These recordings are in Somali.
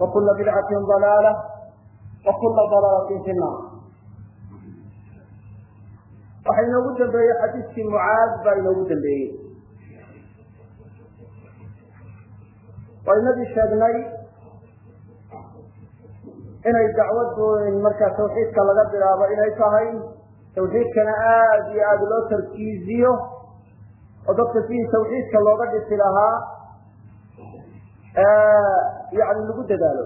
وكل بدعة ضلالة وكل ضلالة في النار waxaa inoogu dambeeyey xadiiskii mucaad baa inoogu dambeeyey waynadii sheegnay inay dacwaddu markaa tawxiidka laga bilaabo inay tahay tawxiidkana aada iyo aada loo tarkiiziyo oo dadka sidii tawxiidka looga dhisi lahaa yani lagu dadaalo.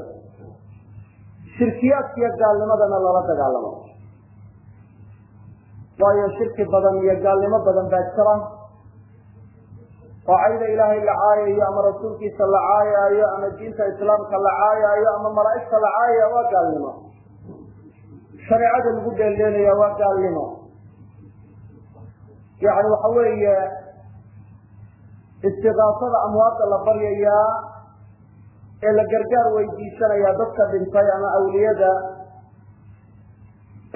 Shirkiyaadka iyo gaalnimadana lala dagaalamo. Waayo shirki badan iyo gaalnimo badan baa jira. Oo cayda ilaahay la caayayo ama rasuulkiisa la caayaayo ama diinta islaamka la caayaayo ama malaa'igta la caayaya waa gaalnimo. Shareecada lagu dheeldheenaya waa gaalnimo. Yani waxa weeye istiqaasada amwaadda la baryayaa ee la gargaar weydiisanaya dadka dhintay ama awliyada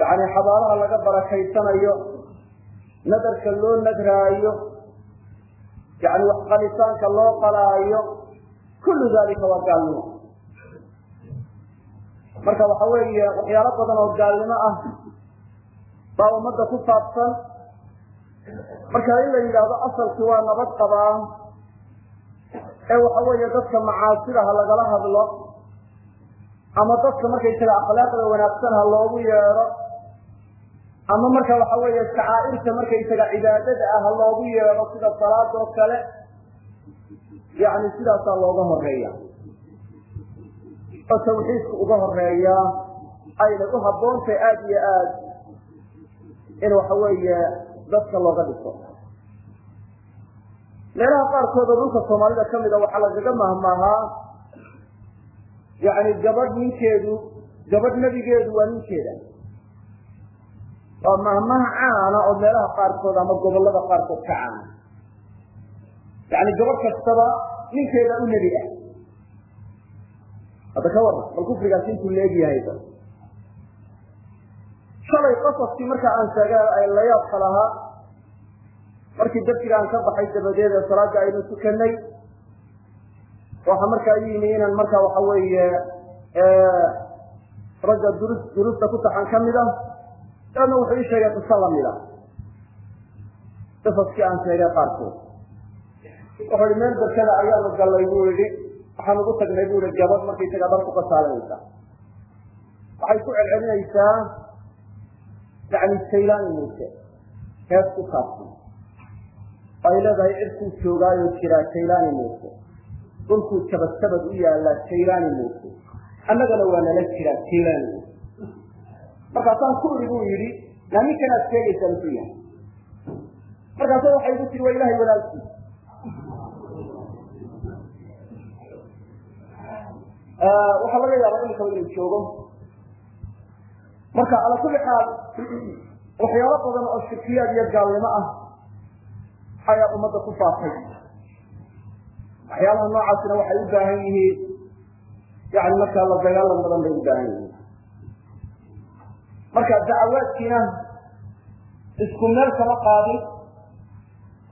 yani xabaalaha laga barakaysanayo nadarka loo nadraayo yani waxqalitaanka loo qalaayo kullu dalika waa gaalnimo. Marka waxa weeye waxyaalo badan oo gaalnimo ah baa ummadda ku saabsan. Marka in la yidhaahdo asalki waa nabad qabaa ee waxa weeye dadka macaasidaha lagala hadlo ama dadka markaysaga akhlaaqda wanaagsan ha loogu yeedho ama marka waxa weeye shacaa'irta markaysaga cibaadada ah ha loogu yeedho sida salaada oo kale yani sidaasaa looga horreeya oo tawxiidka uga horreeya ayna u habboontahay aada iyo aad in waxa weeye dadka looga dhiso meelaha qaarkood oo dhulka soomaalida ka mid a waxaa lagaga mahmaahaa yani gabadh ninkeedu gabadh nebigeedu waa ninkeeda. Waa mahmaha caana oo meelaha qaarkood ama gobollada qaarkood ka caana. Yani gabadh kastaba ninkeeda u nebi ah hadda ka warran bal kufrigaasi intuu leegyahayba shalay qasaskii markaa aan sheegay layaabka lahaa markii darsiga aan ka baxay dabadeed ee salaada aynu tukanay waxa markaa i yimi inaan markaa waxa weeye ragga durus durusta ku taxan ka mid ah daadna wuxuu ii sheegay qiso lamida qisaskii aan sheegay qaarkood. Wuxuu ihi meel berkada ayaanu gallay buu yihi waxaan ugu tagnay bu ihi gabadh markaysaga dhar ku qasaalanaysa waxay ku celcelinaysaa yani saylaani muuse hees ku saabsan ay leedahay cirkuu joogaayo jiraa saylaani muuse. Dhulkuu tabadtabad u yaallaa saylaani muuse. Annagana waa nala jiraa saylaani muuse. Markaasaan ku iri buu yidhi naa ninkan aad sheegaysaa muxuu yahay? Markaasa waxay igu tiri waa ilahay walaalkiis waxaa laga yaabaa imikaba inuu joogo. Marka ala kulli xaal waxyaalo badan oo shirkiyaad iyo gaalnimo ah ayaa ummadda ku faafay. Waxyaalaha noocaasina waxay u baahan yihiin yani markaa la dagaalan badan bay u baahan yihiin. Marka dacawaadkiina isku meel kama qaadin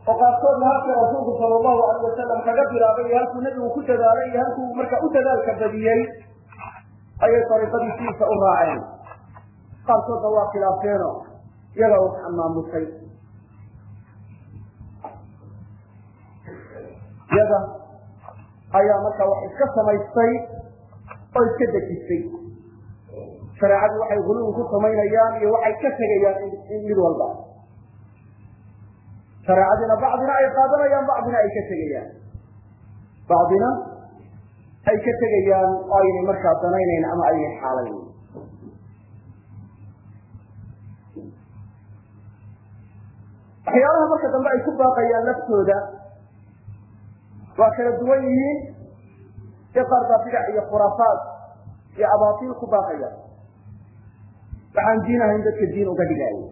oo qaarkoodna halkii rasuulku sala allahu alayh wasalam kaga bilaabay iyo halkuu nebigu ku dadaalay iyo halkuu marka u dadaalka badiyey ayay dariiqadiisiisa u raaceen. Qaarkoodna waa khilaafeeno iyagaa wax amaamusay yada ayaa marka wax iska samaystay oo iska dejisay shareecadu waxay huluwi ku samaynayaan iyo waxay ka tegayaan mid walba. Shareecadina bacdina ay qaadanayaan bacdina ay ka tegayaan. Bacdina ay ka tegayaan oo aynay markaa danaynayn ama aynay xaalayn. Waxyaalaha marka dambe ay ku baaqayaan laftooda waa kala duwan yihiin ee qaar baa iyo khuraafaat iyo abaatiil ku baaqaya. Waxaan diin ahayn dadka diin uga dhigaayo.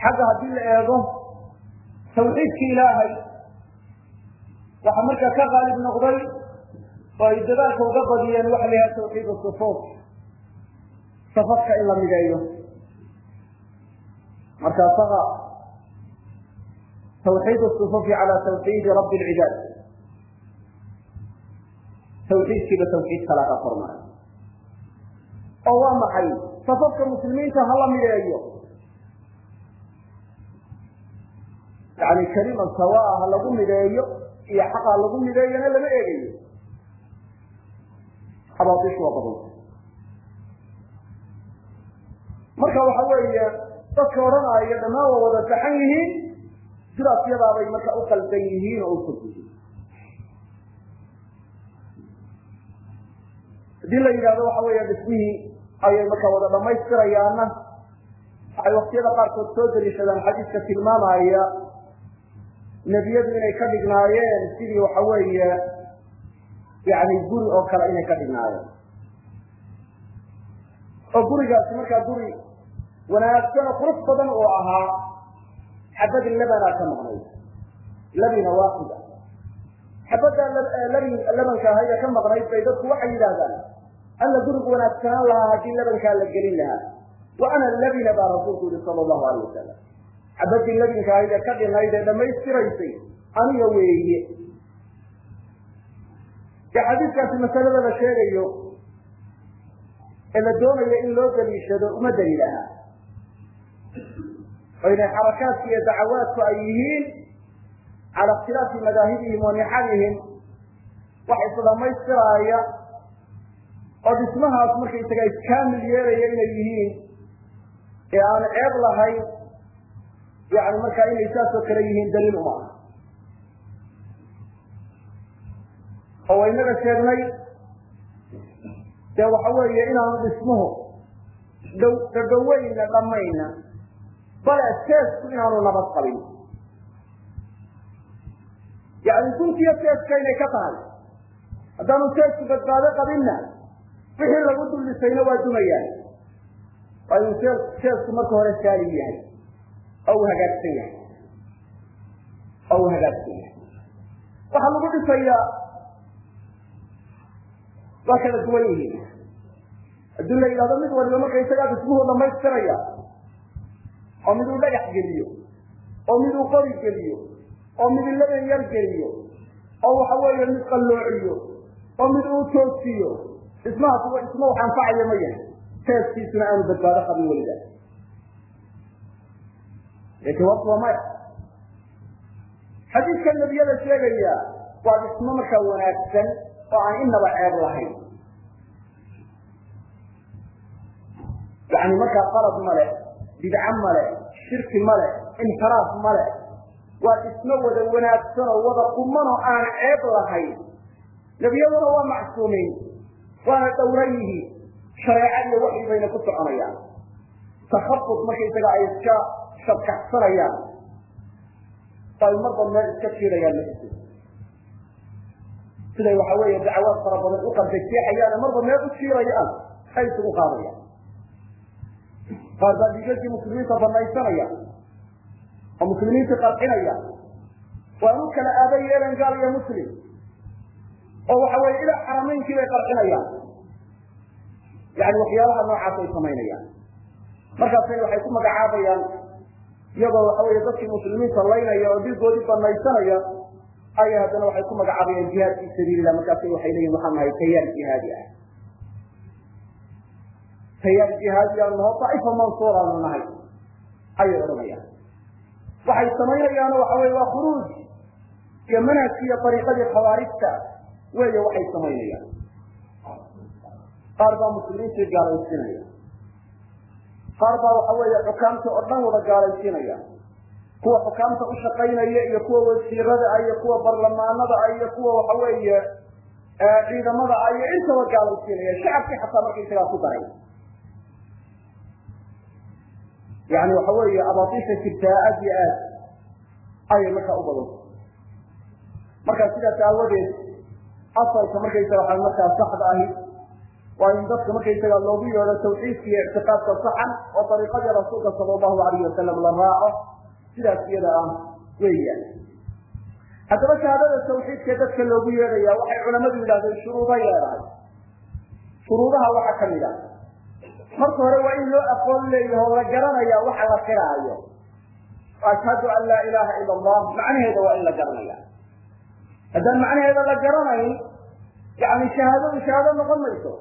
Xagga haddii la eego tawxiidki ilaahay waxaa markaa ka qaalib noqday oo ay dadaalka uga badiyeen waxa la yidhaha tawxiid sufuuf. Safafka in la mideeyo markaa taqa tawxiid sufufi cala tawxiidi rabbi lcibaad tawxiidkiiba tawxiid kalaa ka kormaray oo waa maxay? Safafka muslimiinta hala mideeyo. Yani keliman sawaa ha lagu mideeyo iyo xaqaa lagu mideeyona lama eegayo. Abaatiishu waa badanta marka waxa weeye dadka odhanaayo dhammaan waa wada saxan yihiin. Sidaas yadaabay marka u qaldan yihiin oo u fog yihiin haddii la yidhahdo waxa weeye dhismihii ayay marka wada dhamaystirayaana waxay waktiyada qaarkood soo daliishadaan xadiiska tilmaamaya. Nebiyadu inay ka dhignaayeen sidii waxa weeye yani guri oo kale inay ka dhignaayeen. Oo gurigaasi markaa guri wanaagsan oo qurux badan oo ahaa xabad labanaa ka maqnayd labina waaxida xabaddaa labin labanka ahayda ka maqnayd bay dadku waxay yidhaahdaan alla gurigu wanaagsanaan lahaa haddii labankaa la gelin lahaa. Wa ana labina baa rasuulku yihi sala allahu alayh wasalam xabadii labinka ahayd ee ka dhinayd ee dhammaystiraysay aniga weeye. Dee xadiiskaasi masalada la sheegayo ee la doonayo in loo daliishado uma daliil ahaa oo inay xarakaadku iyo dacawaadku ay yihiin cala ikhtilaafi madaahibihim wa nixalihim wax isdhamaystiraaya oo dhismahaas markaysaga iskaamil yeelaya inay yihiin ee aan ceeb lahayn yani markaa inay saasoo kale yihiin daliil uma aha. Oo waynaga sheegnay dee waxa weeye inaanu dhismuhu dh dhadhaweyna dhamayna bale seesku inaanu nabad qabin. Yani guntiyo seeska inay ka tahay. Haddaanu seesku badbaado qabinna wixii lagu dullisayna waa dumayaan. Waa inuu see seesku marka hore saalim yahay. Oo uu hagaagsan yahay. Oo uu hagaagsan yahay. Waxaa lagu dhisayaa waa kala duwan yihiin. Haddii la yidhahdo mid waliba marka isagaa dhismuhu dhamaystiraya oo mid uu dhagax geliyo oo mid uu qori geliyo oo mid laban yar geliyo oo waxa weeye mid qalloociyo oo mid uu toosiyo dhismahaas dhisma wax anfacaya ma yahay. Teeskiisuna aanu badbaado qabin welidaa jawaabtu waa maya. Xadiidka nebiyada sheegaya waa dhismo markaa wanaagsan oo aan inaba ceeb lahayn. Yani markaa qalad male bidco male shirki male inxiraaf male waa dhismo wada wanaagsan oo wada quman oo aan ceeb lahayn. Nebiyaduna waa macsuumiin waana dhowran yihiin. Shareeca iyo waxyi bayna ku soconayaan. Takhabud markaysaga ay iska shabkaxsanayaan ay marba meel iska jiirayaan laisu siday waxa weeye dacawaad fara badan u qaldajeexayaane marba meel u jiirayaan ay isugu qaadayaan qaar baa muslimiinta banaysanaya oo muslimiintii qarxinaya waan u kala aada yeelan gaal iyo muslim oo waxa weye ilaa xarameynkii bay qarxinayaan yani waxyaalaha noocaas ay samaynayaan. Markaasay waxay ku magacaabayaan iyagoo waxa weeye dadkii muslimiinta laynaya oo dhiigoodii banaysanaya ayay haddana waxay ku magacaabayaan jihaad fi sabiilillah markaasay waxay leeyihiin waxaan nahay tayaar jihaadi ah tayaar jihaadi aanu naho daa'ifa mansuuraanu nahay. Ayay odhanayaan. Waxay samaynayaano waxa weye waa khuruuj iyo manhajkii iyo ariiqadii khawaarijta weeye waxay samaynayaan qaar baa muslimiintii gaalaysinaya qaar baa waxa weeye xukaamta oo dhan wada gaalaysiinaya kuwa xukaamta u shaqaynaya iyo kuwa wasiirada ah iyo kuwa barlamaanada ah iyo kuwa waxa weeye ciidamada ah iyo intaba gaalaysiinaya shacabkii xataa markaysagaa ku daray yani waxa weeye abaatiisha jirtaa aad iyo aad ayay markaa u badanta markaa sidaas aawadeed asalka markaysaga waxaa markaa saxda ahi waa in dadka markaysaga loogu yeedho tawxiidka iyo ictiqaadka saxan oo ariiqadii rasuulka sala allahu alayh wasalam la raaco sidaas iyada ah weeyaan haddaba shahaadada tawxiidka dadka loogu yeedhaya waxay culamadu yidhahdeen shuruuday leedahay shuruudaha waxaa ka mid ah marka hore waa in loo aqoon leeyaho la garanaya waxa la qiraayo. Ashhadu an laa ilaha ila allah macnaheeda waa in la garanaya haddaan macnaheeda la garanayn yani shahaadadu shahaado noqon mayso.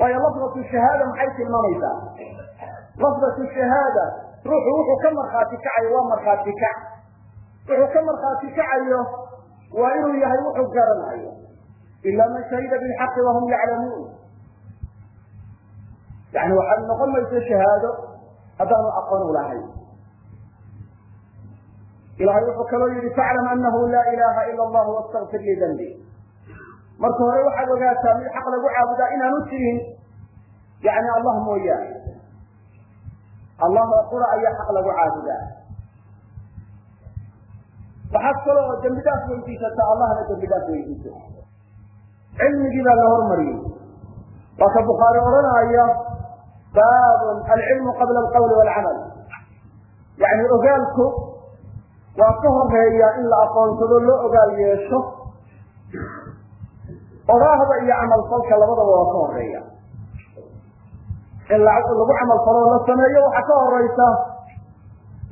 Waayo lafdatu shahaada maxay tilmaamaysaa? Lafdatu shahaada ruuxu wuxuu ka markhaati kacayo waa markhaati kac. Wuxuu ka markhaati kacayo waa inuu yahay wuxuu garanayo. Ila man shahida bilxaqi wahum yaclamuun yani waxaad noqon mayso shahaado haddaanu aqoon u lahayn ilahay wuxuu kaloo yihi faclam anahu laa ilaha ila allah wastakfir lidambi marka hore waxaad ogaataa mid xaq lagu caabudaa inaanu jirin yani allah mooyaane allah oo qura ayaa xaq lagu caabudaa waxaad kalo oo dembi dhaaf weydiisata allahna dembi dhaaf weydiiso cilmigii baa la hormariyey waa ka bukhaari odhanaya baabun alcilmu qabla alqawli walcamal yani ogaalku waa ka horreeya in la aqoonsado loo ogaal yeesho odaahda iyo camalfalka labadaba waa ka horreeya in lagu camalfaloo la sameeyo waxaa ka horeysa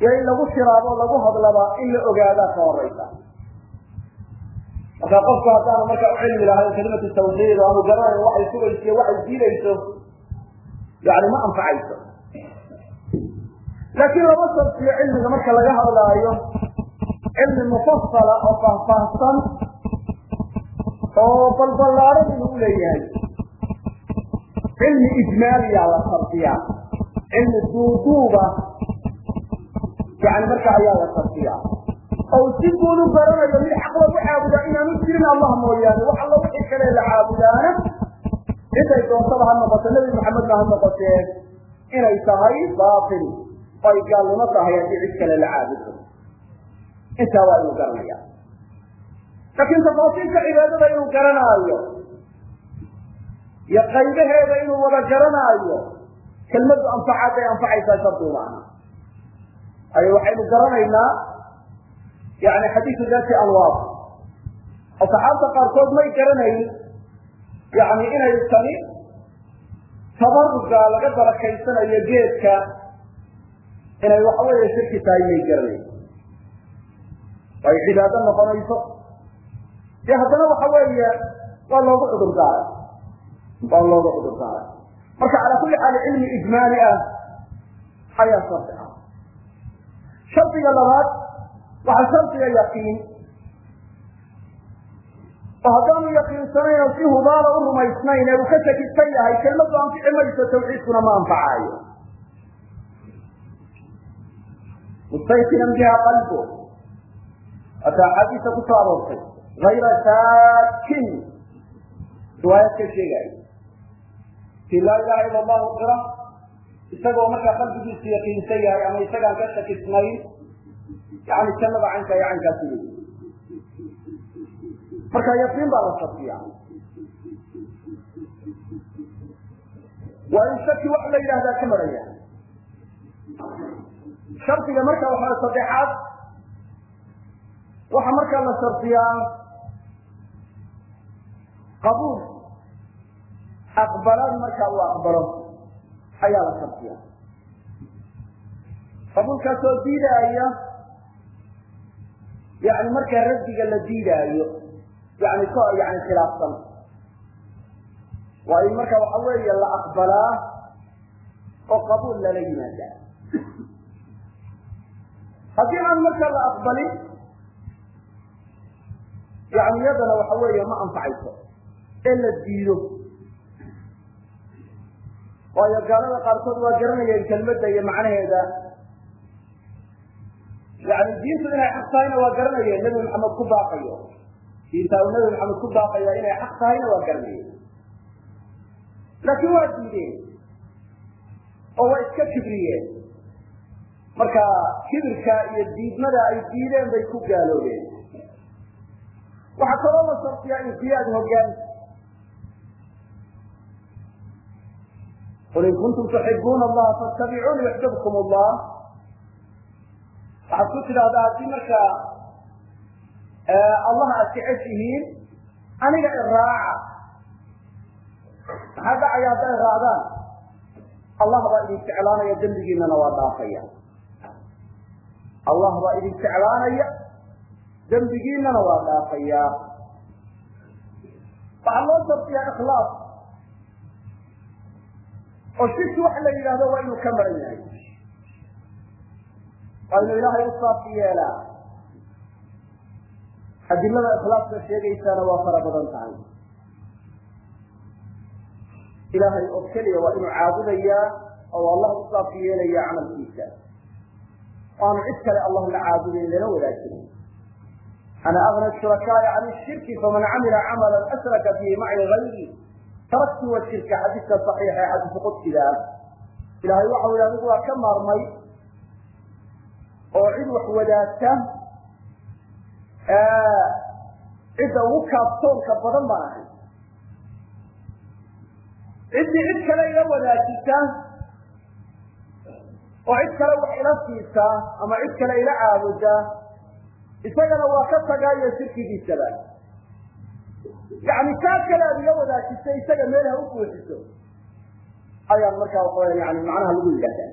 iyo in lagu shiraabo lagu hadlaba in la ogaadaa ka horeysa marka qofku haddaanu markaa u cilmi lahayn kalimatu tawxiid aanu garanayn waxay sugayso waxay diidayso yani ma anfacayso laakiin lama shartiyo cilmiga marka laga hadlaayo cilmi mufasala oo faahfaahsan oo balballaaran inuu leeyahay cilmi ijmaaliyaa la shardiyaa cilmi duuduuba yani marka ayaa la shardiyaa oo si guud u garanayo mid xaq lagu caabudaa inaanu jirin allah mooyaane wax alla wixii kale la caabudaana ciday doontaba ha noqoto nebi maxamedna ha noqotee inay tahay baatil ay gaalnimo tahay haddii cid kale la caabudo. Intaa waa inuu garanaya. Laakiin tafaasiilka cibaadada inuu garanaayo iyo qaybaheeda inuu wada garanaayo kelmadu anfacaad ay anfacaysaa shardi maaha ayo waxaynu garanaynaa yani xadiidu dati anwaar. Oo qaarkood may garanayn yani inay tani tabaruga laga barakaysanayo geedka inay waxa weeye shirki tahay may garanayn ay cibaado noqonayso. Dee haddana waxa weeye waa loogu cudur daaray waa loogu cudur daaray marka calaa kulli xaal cilmi ijmaali ah ayaa shardi ah. Shardiga labaad waxaa shardiga yaqiin oo haddaanu yaqiinsanayn oo si hubaala u rumaysnayn ee uu ka shakisan yahay kelmadu anfici mayso tawxiidkuna ma anfacaayo. Mustayqinan biha qalbo hata axaadiisa ku soo aroortay. Hayra saakin riwaayad sheegaayo kii laa ilaha ila allahu qira isagoo markaa qalbigiisu yaqiinsan yahay ama isagaan ka shakisnayn yani jannada caynka iyo caynkaasi leeyi marka yaqiin baa la shardiya waa in shaki wax la yidhahdaa ka maraya. Shardiga marka waxaa saddexaad waxaa markaa la shardiyaa qabuul. Aqbalaad markaa uu aqbalo ayaa la shardiya qabuulkaasoo diidaaya yani markaa raddiga la diidaayo yani k yani khilaafsan. Waa in marka waxa weeye la aqbalaa oo qabuul lala yimaadaa. Haddii aan markaa la aqbalin yani iyadana waxa weeye ma anfacayso ee la diido. Waayo gaalada qaarkood waa garanayeen kelmadda iyo macnaheeda. Yani diintu inay xaq tahayna waa garanayeen nebi maxamed ku baaqayo diinta uu nebi maxamed ku baaqaya inay xaq tahayna waa garanayeen laakiin waa diideen oo waa iska kibriyeen marka kibirka iyo diidmada ay diideen bay ku gaaloobeen. Waxaa kaloo la shartiyaa inqiyaad hogaanka qul in kuntum tuxibuuna allaha fattabicuuni yuxbibkum allah waxaad ku tidhahdaa haddii markaa allah aad jeceshihiin aniga iraaca maxaa dhacaya hadday raacdaan allah baa idin jeclaanaya dembigiinana waa dhaafaya. Allah baa idin jeclaanaya dembigiinana waa dhaafaya. Waxaa loo shartiyaa ikhlaas. Oo shirki waxa la yidhahdo waa inuu ka maran yahay. Waa inuu ilaahay u yeelaa adilada ikhlaaska sheegaysaana waa fara badan tahay. Ilaahay oo keliya waa inuu caabudayaa oo allah u saafi yeelaya camalkiisa. Aanu cid kale allah la caabudayn lana wadaajin ana agna shurakaaya can shirki faman camila camala asraka fihi maci gayri taraktu wa shirka xadiiska saxiixa ee xadiisu qudsiga. Ah ilahay waxau yihi anigu waa ka maarmay oo cid wax wadaagta cidda ugu kaabtoonka badan baan ahay. Ciddii cid kale ila wadaajisa oo cid kale wax ila siisa ama cid kale ila caabuda isagana waa ka tagaayo shirkigiisaba. Yani kaa kale aad ila wadaajisa isaga meel ha u buuxiso ayaan markaa waxa yani macnaha lagu yidhahda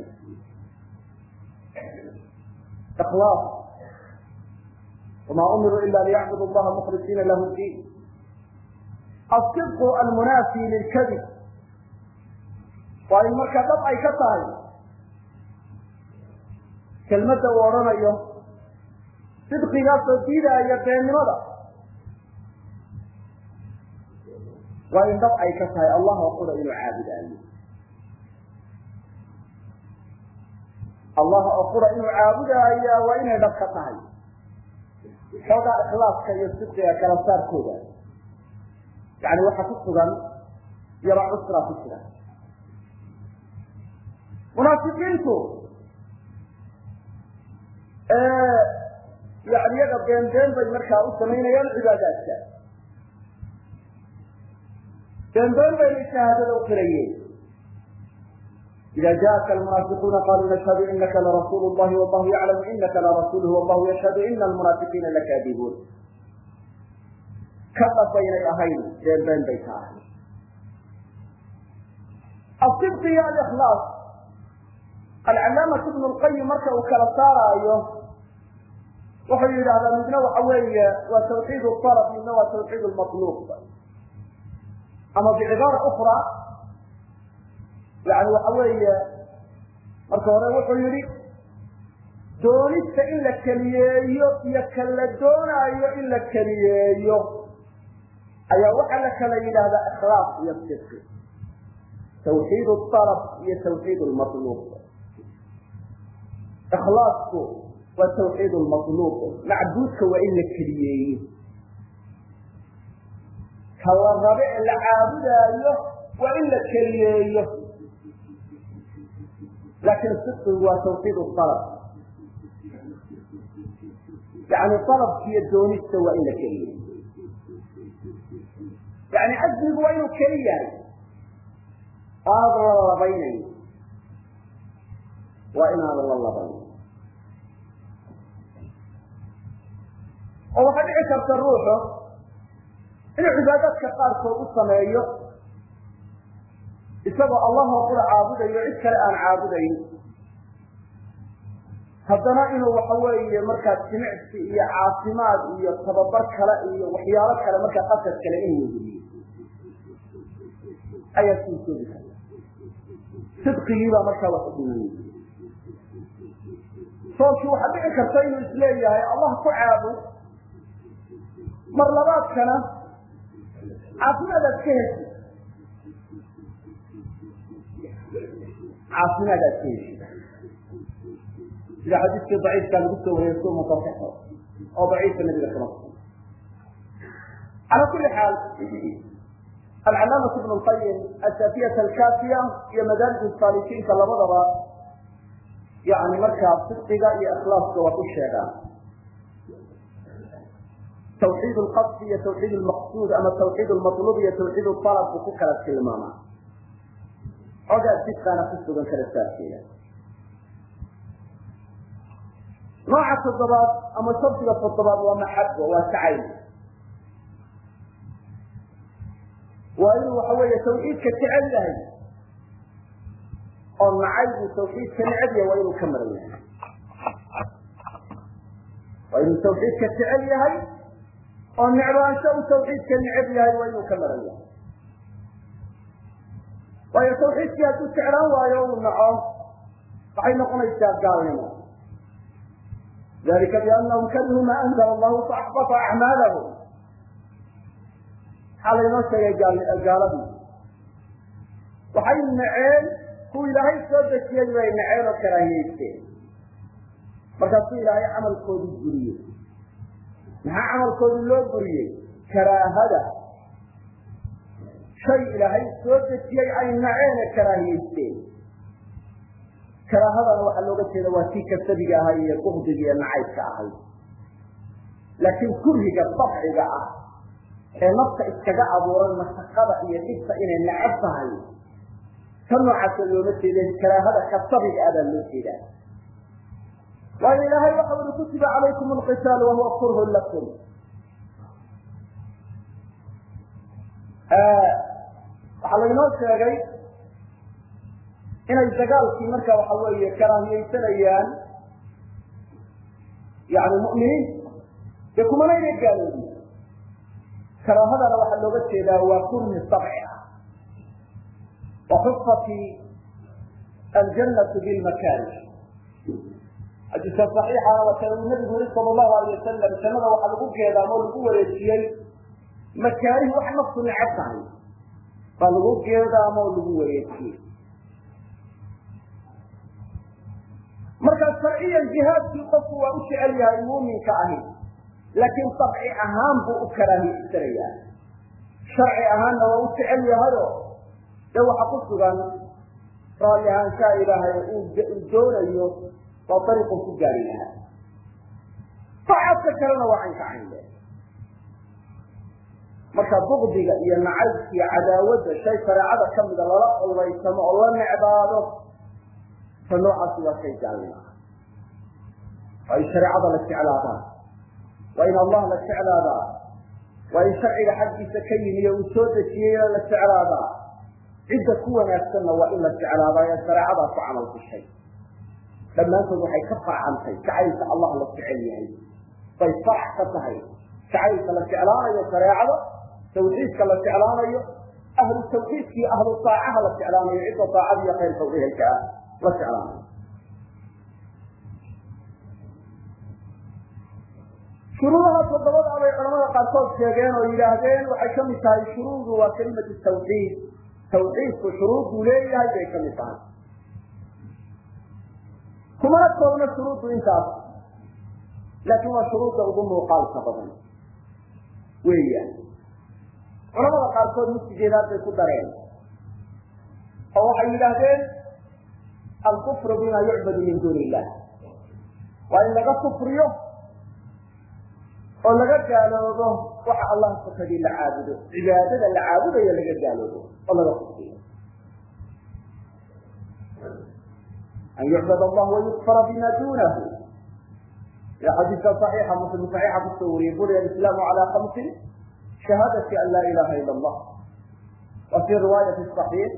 wma umiruu ila liyacbudu allaha mukhlisiina lahu diin asidqu almunaafi lilkadib waa in markaa dhab ay ka tahay kelmadda uu odhanayo sidqigaasoo diidaaya beennimada waa in dhab ay ka tahay allah oo qura inuu caabudaayo allah oo qura inuu caabudaayo waa inay dhab ka tahay xoogaa ikhlaaska iyo sidqiga kala saarkooda. Yani waxa ku sugan yaba cusra ku sugan munaafiqiintu yani yaga been been bay markaa u samaynayaan cibaadaadka. Been been bayna shahaadada u qirayeen ida jaءaka almunaafiquuna qaluu nashhadu inaka larasuulu llahi wallahu yaclamu inaka larasuuluhu wallahu yashhadu ina almunaafiqiina lakaadibuun ka dhabaynay ahayn been been bay ka ahay asidqi iyo alikhlaas alcalaamatu ibnu lqayim marka uu kala saaraayo wuxuu yidhahdaa midna waxa weeye waa tawxiid alab midna waa tawxiid lmaluub ama bicibaara ukra yani waxa weeye marka hore wuxuu yihi doonista in la keliyeeyo iyo kan la doonaayo in la keliyeeyo ayaa waxaa la kala yidhahdaa ikhlaas iyo sidqi. Tawxiid alab iyo tawxiid lmaluub ikhlaasku waa tawxiid lmaluub macbuudka waa in la keliyeeyo ka la rabe ee la caabudaayo waa in la keliyeeyo laakin sidqigu waa tawxiid alab yani alabkiiyo doonista waa in la keliyeeyo yani casmigu waa inuu keli yahay aanad la labaynayn waa inaanan la labayn oo waxaa dhici karta ruuxu inuu cibaadaadka qaarkood u sameeyo isagoo allahoo qura caabudayo cid kale aan caabudayn. Haddana inuu waxa weeye markaa jimicsi iyo caafimaad iyo tababar kale iyo waxyaalo kale markaa qasad kale inuu weheliyo ayaa suusoobi karta. Sidqigiibaa markaa wax udhimanaya soolkii waxaa dhici karta inuu is leeyahay allah ku caabud mar labaadkana caafimaadaad ka heshid caafimaadaad ka heshid sida xadiiskii daciifkaa lagu soo wariyay su mutasaxo oo daciifka nabiga kama calaa kuli xaal alcalaamatu ibn lqayim asafiyat alkafiya iyo madaarij saalikiinka labadaba yani markaa sidqiga iyo ikhlaaska waa ku sheegaan. Tawxiid lqasdi iyo tawxiid lmaqsuud ama tawxiid lmatlub iyo tawxiid alab buu ku kala tilmaamaa xogaa jidkaana ku sugan kala saarkeeda. Nooca toddobaad ama shardiga toddobaad waa maxabo waa jacayl waa inuu waxa weeye tawxiidka jecel yahay oo nacay buu tawxiidka neceb yahay waa inuu ka maran yahay. Waa inuu tawxiidka jecel yahay oo necbaansho uu tawxiidka neceb yahay waa inuu ka maran yahay waayo tawxiidkii hadduu jeclaan waayo uu naco waxay noqonaysaa gaalnimo. Dalika bianahum karihuu maa anzala allahu faaxbata acmaalahum maxaa laynoo sheegay gaaladii. Waxay naceen kuwa ilaahay soo dejiyey bay naceen oo karaahiyeysteen markaasuu ilaahay camalkoodii buriyey maxaa camalkoodii loo buriyey karaahada shay ilaahay soo dejiyey ay naceene karaahiyeysteen karaahadana waxaa looga jeeda waa tii kasabiga ahay iyo bukdiga iyo nacaybka ahay laakiin kurhiga dabciga ah ee nafta iskaga abuuran mashaqada iyo dhibta inay necab tahay ta noocaasa looma jeedeen karaahada kasabiga ah loo jeedaa waayo ilaahay waxa ui kutiba calaykum alqitaal wahuwa kurhun lakum waxaa laynoo sheegay inay dagaalkii marka waxa weeye karaahiyeysanayaan yani mu'miniin dee kumanayna gaaloobin. Karaahadana waxaa looga jeedaa waa kurmi sabci ah. Waxufati aljannatu bilmakaarih xadiiska saxiixana waa uu nabigu yuri sala allahu alayh wasalam jannada waxaa lagu geedaamoo lagu wareejiyey makaarih wax naftu necab tahay baa lagu geedaamoo lagu wareejiyey markaa sharciyan jihaadkii qofku waa u jecel yahay muuminka ahi laakiin sabci ahaan buu u karaahiyeysanaya sharci ahaanna waa u jecel yahayo dee waxa ku sugan raalli ahaanshaha ilaahay uu doonayo waa dariiqu ku gaari lahaa saacadka kalena waa caynka caynle marka bukdiga iyo nacaybka iyo cadaawadda shay shareecada kamida lala qawlaysamo oo la necbaado ta noocaasi waa shay gaalnima waa in shareecada la jeclaadaa. Waa in allah la jeclaadaa. Waa in sharciga xaggiisa ka yimiyo uu soo dejiyeyna la jeclaadaa. Cidda ku wanaagsanna waa in la jeclaadaa ee shareecadaa ku camal gashay dhammaantood waxay ka farcantay jacaylka allah la jecel yahay. Bay farax ka tahay. Jacaylka la jeclaanayo shareecada tawxiidka la jeclaanayo ahlu tawxiidka iyo ahlu taacaha la jeclaanayo cidda taacada iyo khayrka ehelka ah la jeclaanayo. Shuruudaha toddobada bay culamada qaarkood sheegeen oo yidhaahdeen waxay ka mid tahay shuruudu waa kalimatu tawxiid. Tawxiidku shuruuduu leeyahay bay ka mid tahay. Kumana koobna shuruuddu intaas laakiin waa shuruudda ugu muuqaalka badan. Weeyaan culamada qaarkood muftigeedaad bay ku dareen. Oo waxay yidhaahdeen alkufru bima yucbadu min duuni illah waa in laga kufriyo oo laga gaaloobo waxa allah sukadii la caabudo cibaadada la caabudayo laga gaaloobo oo laga kufriyo. An yucbad allah wayukfara bima dunahu xadiiska صaxiixa muslim صaxiixa ku soo wariyey buriya islaamu calaa kamsin shahaadati an laa ilaha ila allah wa fi riwaayati صaxiix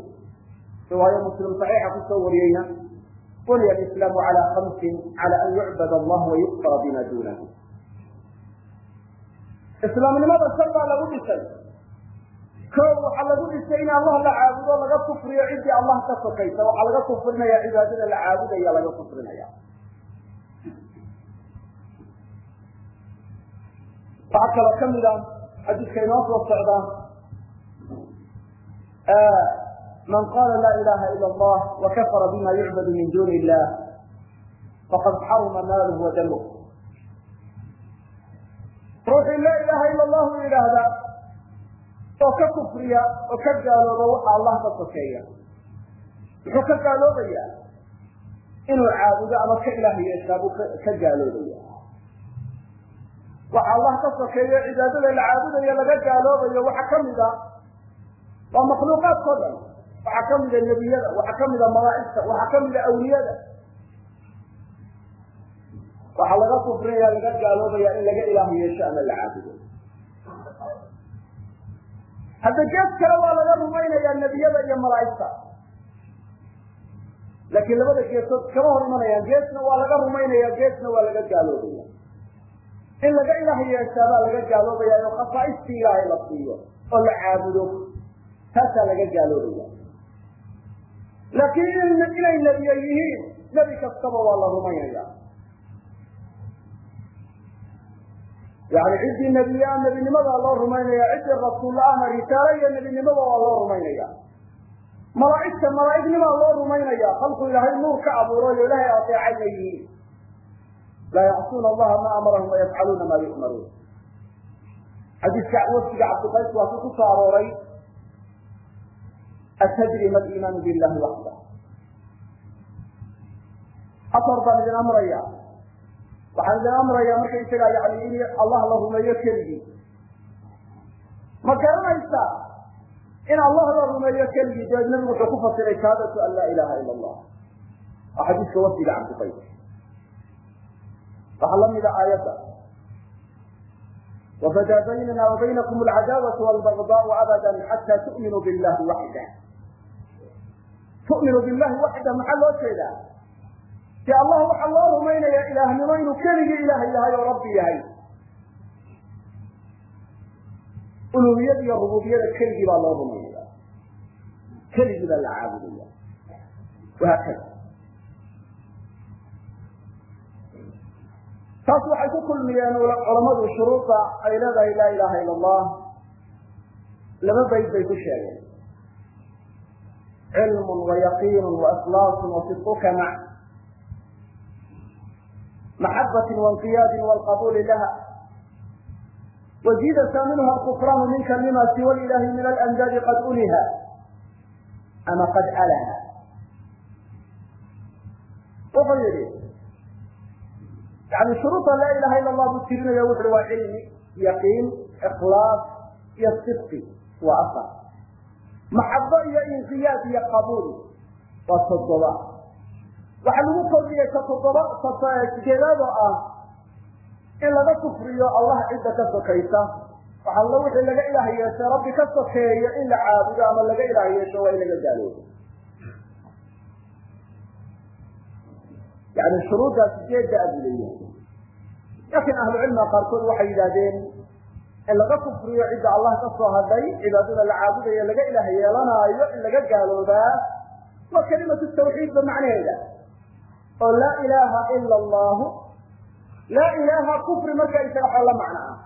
riwaayo muslim صaxiixa ku soo wariyeyna buriya islaamu calaa kamsin cala an yucbad allah wayukfara bima dunahu islaamnimada sal baa lagu dhisay ko waxaa lagu dhisay in allah la caabudo laga kufriyo ciddii allah ka sokaysa waxaa laga kufrinaya cibaadada la caabudaya laga kufrinaya waxaa kaloo ka mid a xadiiska inoo soo socda man qala la ilaha ila allah wakafara bima yucbadu min duni illah faqad xaruma maaluhu wa damuh ruuxii laa ilaha ila allahu yidhaahdaa oo ka kufriya oo ka gaalooba waxa allah ka sokeeya. Muxuu ka gaaloobayaa inuu caabudo ama ka ilaah yeeshaa buu ka gaaloobaya waxa allah ka sokeeyo cibaadada la caabudayo laga gaaloobayo waxaa ka mid a waa makhluuqaadkao dhan. Waxaa kamida nebiyada waxaa kamida malaa'igta waxaa kamida awliyada. Waxaa laga kufrinaya laga gaaloobaya in laga ilaah yeesho ama la caabudo. Hadda gees kale waa laga rumaynaya nebiyada iyo malaa'igta. Laakiin labada geesood kama hor imanayaan. Geesna waa laga rumaynaya geesna waa laga gaaloobaya in laga ilaah yeeshaabaa laga gaaloobaya oo khasaaistii ilaahay la siiyo oo la caabudo. Taasaa laga gaaloobaya laakiin inay nebiye yihiin nebi kastaba waa la rumaynaya. Yani ciddii nebiyaa nebinimadaa loo rumaynaya ciddii rasuulla-ahna risaalo iyo nebinimada waa loo rumaynaya. Malaa'igta malaa'ignimaa loo rumaynaya halku ilaahay nuur ka abuurayo ilaahay adeecayna yihiin laa yacsuuna allaha ma amarahum wayafcaluuna maa yu'maruun xadiiska wafdiga cabdiqays waa ku ku soo arooray atadri ma liimaanu billahi waxda afar baan idin amraya waxaan idin amraya markaysagaa yani in allah la rumeeyo keligii ma garanaysaa in allah la rumeeyo keligii dabeed nabigu wuxuu ku fasiray shahaadatu an laa ilaha ila allah waa xadiiska wafdiga cabdiqays waxaa lamida aayadda. Wabada baynana wabaynakum alcadaawatu walbagdaau abada xata tu'minuu billahi waxda tu'minu billahi waxda maxaa loo jeedaa? Si allah waxaa loo rumaynaya ilaahnimo inuu keligii ilaahay yahay oo rabbi yahay. Uluhiyada iyo rububiyada keligii baa loo rumaynaya keligii baa la caabudaya wahaakada taas waxay ku kulmiyeen culamadu shuruuda ay leedahay laa ilaha ila allah laba bayd bay ku sheegeen. Cilm wayaqiin waikhlaas wasidquka mac. Maxabat wainqiyaadi wlqabuli laha. Wazida minha alkufraan minka lima siwa lilahi min alandaadi qad uliha ama qad alaha. Wuxuu yihi yani shuruuda laa ilaha ila allah buu tirinaya wuxuui waa cilmi yaqiin ikhlaas iyo sidqi waa afar maxabo iyo inqiyaad iyo qabuul waa toddoba waxaa lagu kordhiyay ka toddoba sideedaad oo ah in laga kufriyo allah cidda ka sokaysa waxa allo wixii laga ilaah yeeshay rabbi ka sokeeyo in la caabudo ama laga ilaah yeesho waa in laga gaaloobo yani shuruuddaa sideedda abu leeyahay laakiin ahlucilmiga qaarkood waxay yidhahdeen in laga kufriyo cidda allah ka soo hadhay cibaadada la caabudayo laga ilaah yeelanaayo in laga gaaloobaa waa kalimatu tawxiidba macnaheeda. Oo laa ilaaha ila allahu laa ilaaha kufri marka isaga la macno ah.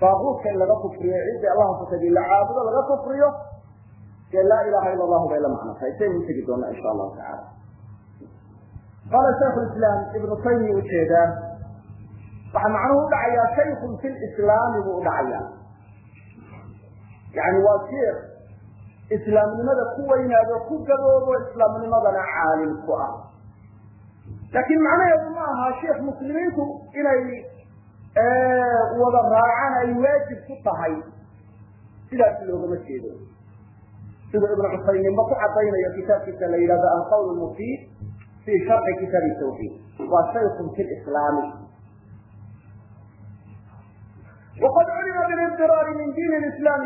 Baaquudka in laga kufriyo ciddii allah sokadii la caabudo laga kufriyo dee laa ilaha ila allahu bay la macno tahay. Saynu utegi doonaa insha allahu tacala qaala shaikhu lislaam ibnu taymiya u jeedaa waxaa macnuhu udhacayaa shaykun fi lislaami buu udhacayaa yani waa sheikh islaamnimada ku weynaado ku gaboobo islaamnimadana caalim ku ah. Laakiin macnaheedu ma aha sheikh muslimiintu inay wada raacaan ay waajib ku tahay. Sidaas loogama jeedo. Sida ibnu cusayminba ku cadaynayo kitaabkiisa la yidhahdo alqawl mufiid fi sharxi kitaabi tawxiid waa shaykun fi lislaami وقد علم بالاضطرار من دين الإسلام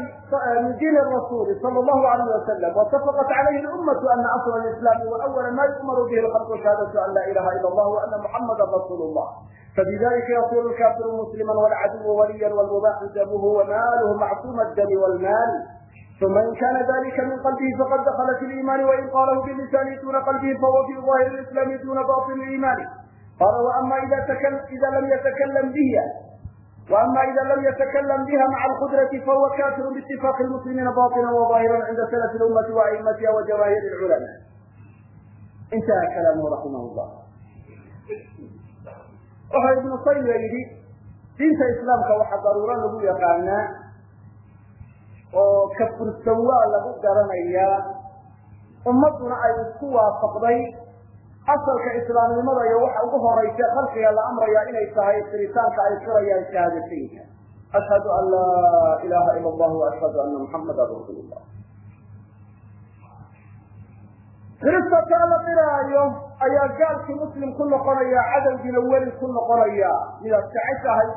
من دين الرسول صلى الله عليه وسلم واتفقت عليه الأمة أن أصل الإسلام وأول ما يؤمر به الخلق شهادة أن لا إله إلا الله وأن محمدا رسول الله فبذلك يصير الكافر مسلما والعدو وليا والمباح دمه وماله معصوم الدم والمال ثم إن كان ذلك من قلبه فقد دخل في الإيمان وإن قاله بلسانه دون قلبه فهو في ظاهر الإسلام دون باطن الإيمان قال وأما إذا, تكلم إذا لم يتكلم به وأma إida lam yتklm bha mعa الqدرة fahuwa kafir bاتifاq المسلimiina baطنا وظاhirا cinda slف الأmة وأئmتha وجamاهيr العلماء intaha kalاmh رaحimh الlah wuxuu ibnu taymiya yidhi diinta islaamka waxaa daruuro lagu yaqaanaa oo kafursawa lagu garanayaa ummadduna ay isku waafaqday asalka islaamnimada iyo waxa ugu horaysa khalqiga la amraya inay tahay qiritaanka ay qirayaan shahaadateynka. Ashhadu an laa ilaha ila allah wa ana muxamadan rasuul llah la qiraayo ayaa gaalkii muslim ku noqonaya cadowgiina weli ku noqonaya. Midaad jeceshahay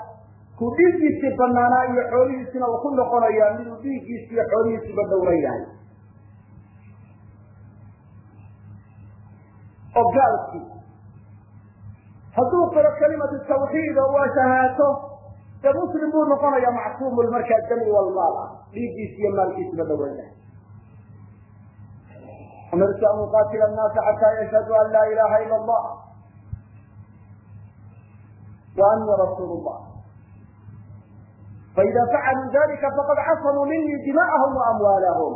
ku dhiiggiisii banaanaa iyo xoolihiisina uu ku noqonaya miduu dhiiggiisi iyo xoolihiisiba dhowran yahay oo gaalkii hadduu qiro kalimatu tawxiid oo waa shahaato dee muslim buu noqonayaa macsuumun markaa dami walmaal ah dhiiggiis iyo maalkiisba dhaweynaha amirtu an uqaatila annaasa xataa yashhadu an laa ilaha ila allah wa ani rasuul llah faida facaluu dalika faqad casamuu minii dima'ahum waamwaalahum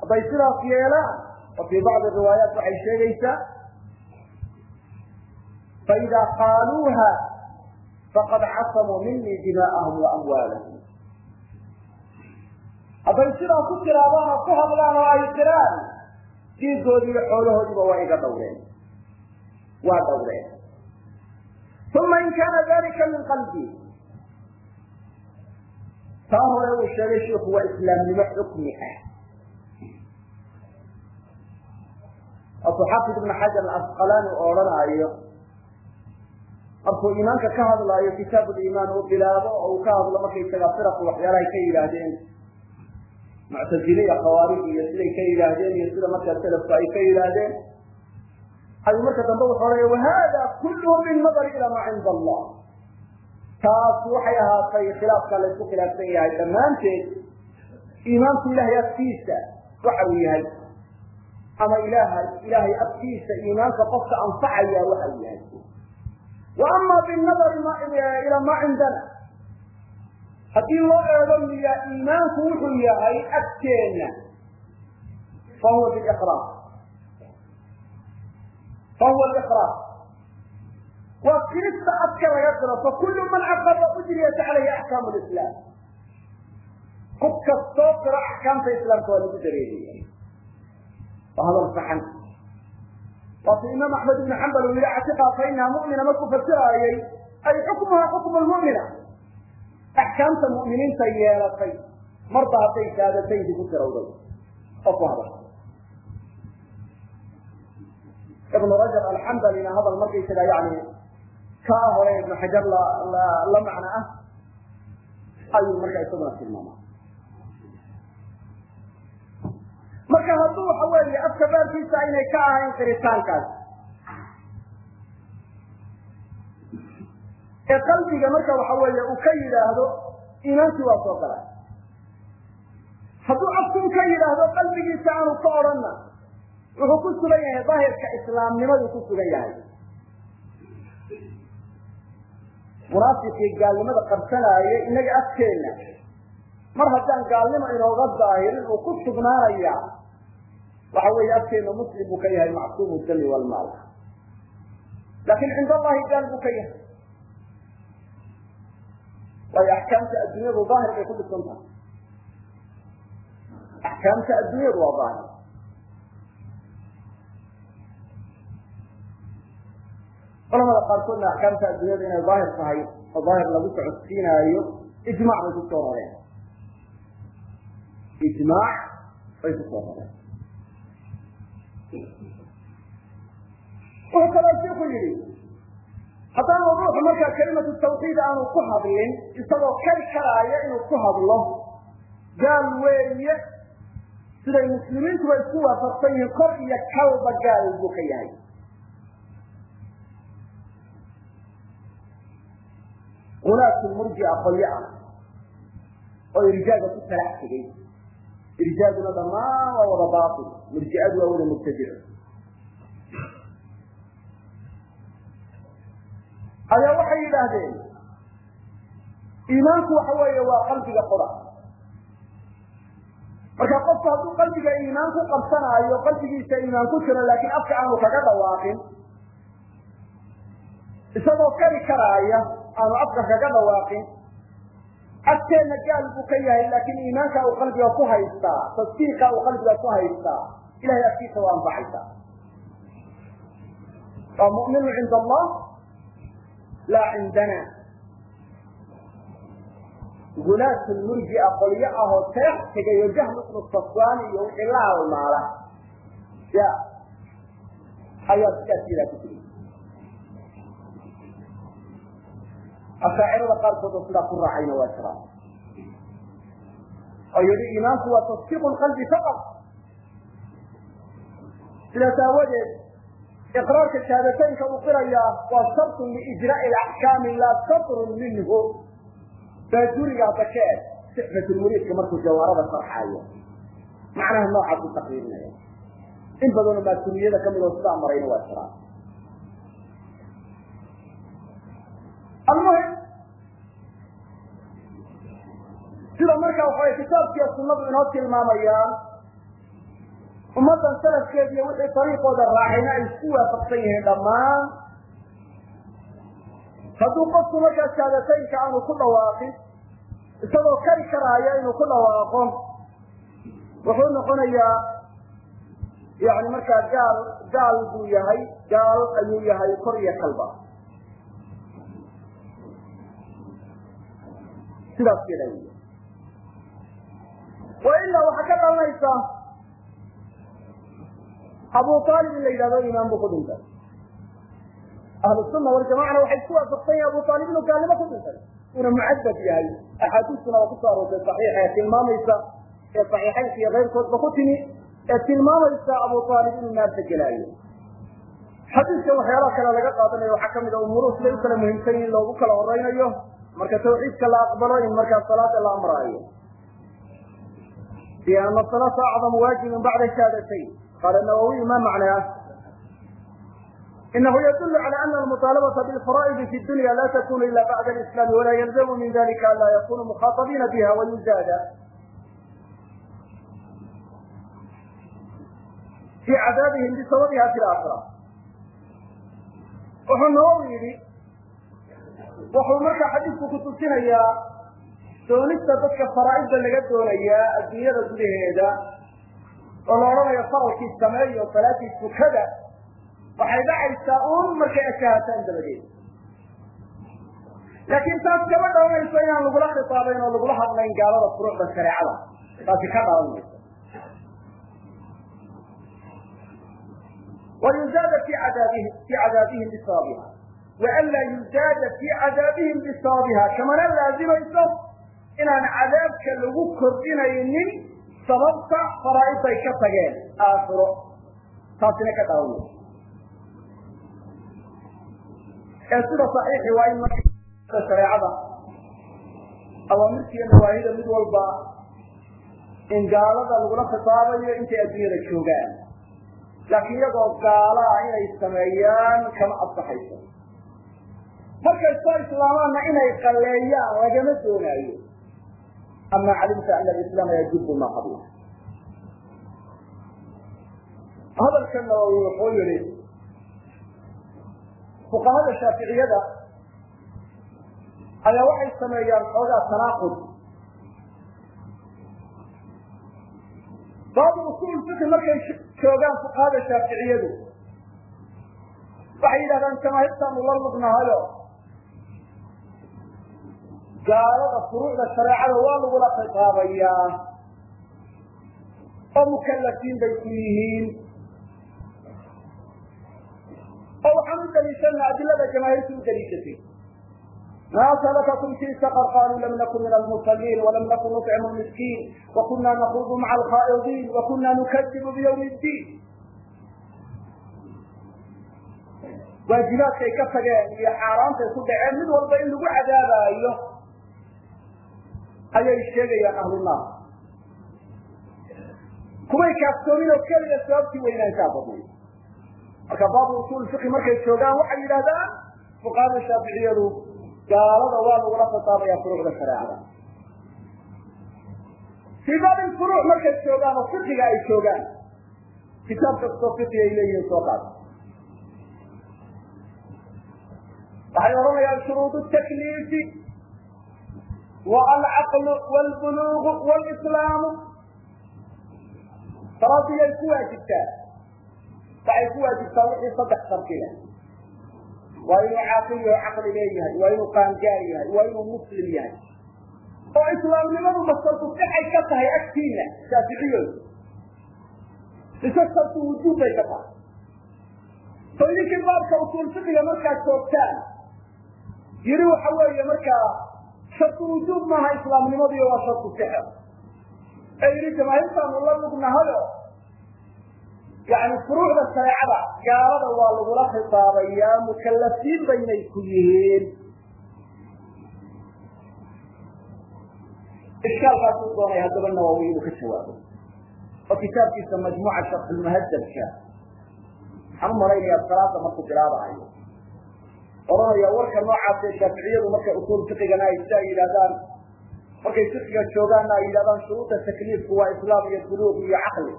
hadday sidaas yeelaan oo fii bacdi riwaayaat waxay sheegaysaa faidaa qaaluuha faqad casamuu minii dimaa'ahum wa amwaalahum. Hadday sidaa ku tiraadaan oo ku hadlaan oo ay qiraan diigoodi iyo xoolahoodiiba waa iga dhowreen. Waa dhowreen. Uma in kaana dalika min qalbi. Taa hore uu sheegay shiku waa islaamnimo xukmi ah asuu xaafid ibn xajar alasqalaani u odhanaayo markuu iimaanka ka hadlaayo kitaab liimaan uu bilaabo oo uu ka hadlo markaysaga firaqu waxyaalahay ka yidhaahdeen muctazile iyo khawaarij iyo siday ka yidhaahdeen iyo sida markaa selafku ay ka yidhaahdeen. Ayuu marka dambe wuxuu odhanaya wahada kulluhu binnadari ila maa cinda allah. Taas waxay ahaatay khilaafka la isku khilaafsan yahay dhammaanteed. Iimaanku ilahay agtiisa waxa uu yahay ama ilaahay ilaahay agtiisa iimaanka qofka anfacaya waxa yahay. Wa ama binnadari ila maa cindana haddii loo eego miya iimaanku wuxuu yahay agteenna fahuwa biiqraar fahuwa liqraar waa kirista adka laga qiro fakulu man caqaba ujriyat calayhi axkaamu lislaam qof kastoo qiro axkaamta islaamka waa lagu dareeriya waa hadal saxan waasu imaam axmed ibnu xambal uu yihi catiqa fa inaha mu'mina markuu fasiraayey ay xukmuha xukmu lmu'mina axkaamta mu'miniinta yeelatay marba hadday shahaadataynki ku tirawday oo ku hadashay ibnu rajab alxambalina hadal markaysaga yani kaa hore ibnu xajar la macno ah ayuu marka isaguna tilmaama marka hadduu waxa weeye afka baarkiisa aynay ka ahayn qiritaankaas ee qalbiga marka waxa weeye uu ka yidhaahdo iimaankii waa soo galay. Hadduu afkun ka yidhaahdo qalbigiisa aanu ka odhanna wuxuu ku sugan yahay daahirka islaamnimaduu ku sugan yahay. Munaafiqii gaalnimada qabsanaayay inaga afkeenna mar haddaan gaalnimo inooga daahirin uu ku sugnaanaya waxa weeye afkeenna muslim buu ka yahay macsuumu dami walmaal laakin cinda allahi gaal buu ka yahay. Waayo axkaamta adduunyadu daahir bay ku dhisan tahay. Axkaamta adduunyadu waa daahir. Culamada qaarkoodna axkaamta adduunyada inay daahir tahay oo daahir lagu socodsiinaayo ijmac bay ku soo rareen ijmaac bay ku soo rareen wuxuu kaloo shiku yidhi haddaanu ruuxu markaa kelimatu tawxiid aanu ku hadlin isagoo kari karaayo inuu ku hadlo gaal weeye siday muslimiintuba isku waafaqsan yihiin kor iyo kalba gaal buu ka yahay ulaatu murjia qolyo oo irjaaga ku talax tegay irjaaguna dhammaan waa wada baatil murjiadu waa wada mubtadico ayaa waxay yidhaahdeen iimaanku waxa weeye waa qalbiga qura marka qofku hadduu qalbiga iimaan ku qabsanaayo qalbigiisa iimaan ku jiro laakiin afka aanu kaga dhawaaqin isagoo kari karaaya aanu afka kaga dhawaaqin agteenna gaal buu ka yahay laakiin iimaanka uu qalbiga ku haystaa. Tasdiiqa uu qalbiga ku haystaa. Ilahay agtiisa waa anfacaysaa waa mu'minu cinda allah laa cindana. Gunaat lmurjia qolyo ahoo teex tegayo jahl ibnu safwaan iyo wixii la halmaala. Ya ayaa sidaas yadaa ku jiri ashaacirada qaarkood oo sidaa ku raacayna waa jiraan oo yihi iimaanku waa tasdiiqu lqalbi faqad sidaas aawadeed iqraarka shahaadateynka uu qirayaa waa shartun liijraa'i alaxkaami laa satrun minhu baajurigaa dakee sixfatulmuriidka markuu jawaarada sarxaayo macnaha noocaas u taqriirinaya in badanoo maasuliyada ka mid oo sidaa marayna waa jiraan sunadu inoo tilmaamayaan. Ummaddan salafkeediiyo wixii dariiqooda raacayna ay isku waafaqsan yihiin dhammaan. Hadduu qofku markaa shahaadateynka aanu ku dhawaaqin isagoo kari karaayo inuu ku dhawaaqo wuxuu noqonayaa yani markaa gaal gaal buu yahay gaal ayuu yahay kor iyo kalba. Sidaas yada wa ilaa waxaa ka dhalanaysa abu aalib in la yidhahdo imaan buu ku dhintay. Ahlu sunna waljamacana waxay ku waafaqsan yahin abu aalib inuu gaalnimo ku dhintay. Una mucadad yahay. Axaadiistuna waa ku soo aroortay saxiixa ee tilmaamaysa ee saxiixaynka iyo keyrkoodba ku timi ee tilmaamaysa abu aalib inuu naarta gelaayo. Xadiidka waxyaalaha kale laga qaadanayo waxaa ka mid a umuruhu siday u kala muhiimsan yihiin loogu kala horeynayo marka tawxiidka la aqbalo in markaa salaada la amraayo fi ana salaata acdamu waajibin bacda shahaadatayn qala nawawiyu ma macnaa inahu yadul calى ana almuطaalabata bilfara'idi fi dunya la takunu ila bacda alislami wala yalzamu min dalika an la yakunu mukhaطabiina biha wayuzaada fi cadaabihim bisababiha fi laakhira wuxuu nawowi yidhi wuxuu markaa xadiidku kutusinayaa doonista dadka faraa'idda laga doonayaa adduunyada gudaheeda oo la odhanayo faralkii sameeyo salaatii tukada waxay dhacaysaa un markay ashahaataan dabadeed. Laakiin taas kama dhalanayso inaan lagula khitaabayn oo lagula hadlayn gaalada furuucda shareecada. Taasi ka dhalan mayso wayuzaada fi cadaabihim fi cadaabihim bisababiha waanla yuzaada fi cadaabihim bisababiha kamana laazimayso inaan cadaabka lagu kordhinaynin sababta faraa'idday ka tageen. Aakhiro taasina ka mayso ee sida saxiixi waa in marka shareecada awaamirta nawaahida mid walba in gaalada lagula khitaabayo intay adduunyada joogaan. Laakiin iyagoo gaalaa inay sameeyaan kama ansaxayso markay soo islaamaanna inay qalleeyaan lagama doonaayo ama calimta ana alislaama yajibu ma qabla hadalkan nawawi wuxuu yihi fuqahada shaaficiyada ayaa waxay sameeyaan xoogaa tanaaqud baabu usul fiqi markay joogaan fuqahada shaaficiyadu waxay yidhahdaan jamaahiirtaanu la lugnahayo gaalada furuucda shareecada waa lagula khitaabayaa oo mukallafiin bay ku yihiin. Oo waxaan u daliishanaa adilada jamaahiirta u daliishatay. Ma salakakum fi saqr qaluu lam nakun min almusaliin walam nakun nuطcimu miskiin wakuna nakuudu maca alkhaa'idiin wakuna nukadibu biyawmi ddiin. Waajibaadkay ka tageen iyo xaaraantay ku dhaceen mid walba in lagu cadaabaayo ayay sheegayaan ahlunaar kumay kaaftoomin oo keliya sababtii weynaanshaa badnay. Marka baabu usul fiqi markay joogaan waxay yidhahdaan fuqahada shaaficiyadu gaalada waa lagula khitaabaya furuucda shareecada. Fii baabi furuuc markay joogaan oo fiqiga ay joogaan kitaab kastoo fiqi ay leeyihiin soo qaada waxay odhanayaan shuruud takliifi wa alcaqlu wlbuluugu wlislaamu salaadiyay ku waajibtaa waxay ku waajibtaa wixii saddex shardi leh waa inuu caaqil yaho caqli leeyahay waa inuu qaangaar yahay waa inuu muslim yahay oo islaamnimadu masarku sixay ka tahay agtiina shaaficiyooda mise sarku wujuub bay ka tahay so idinkii baabka usuul markaad joogtaan yiri waxa weeye markaa sharku wujuub maaha islaamnimadiiyo waa sharku sixa ee yidhi jamaahiirtaanu la lugnahayo yani furuucda shareecada gaalada waa lagula khitaabayaa mukalafiin baynay ku yihiin. Ishkaalkaasuu doonay haddaba nawawi inuu ka jawaabo. Oo kitaabkiisa majmuuca sharxulmuhadabka waxaan u malaynayaa salaada markuu bilaabahayo odhanaya warka noocaas ee shaaficiyadu markay usuul fiqigana ay sidaa yidhahdaan markay fiqiga joogaanna ay yidhahdaan shuruuda takliifku waa islaam iyo buluuq iyo caqli.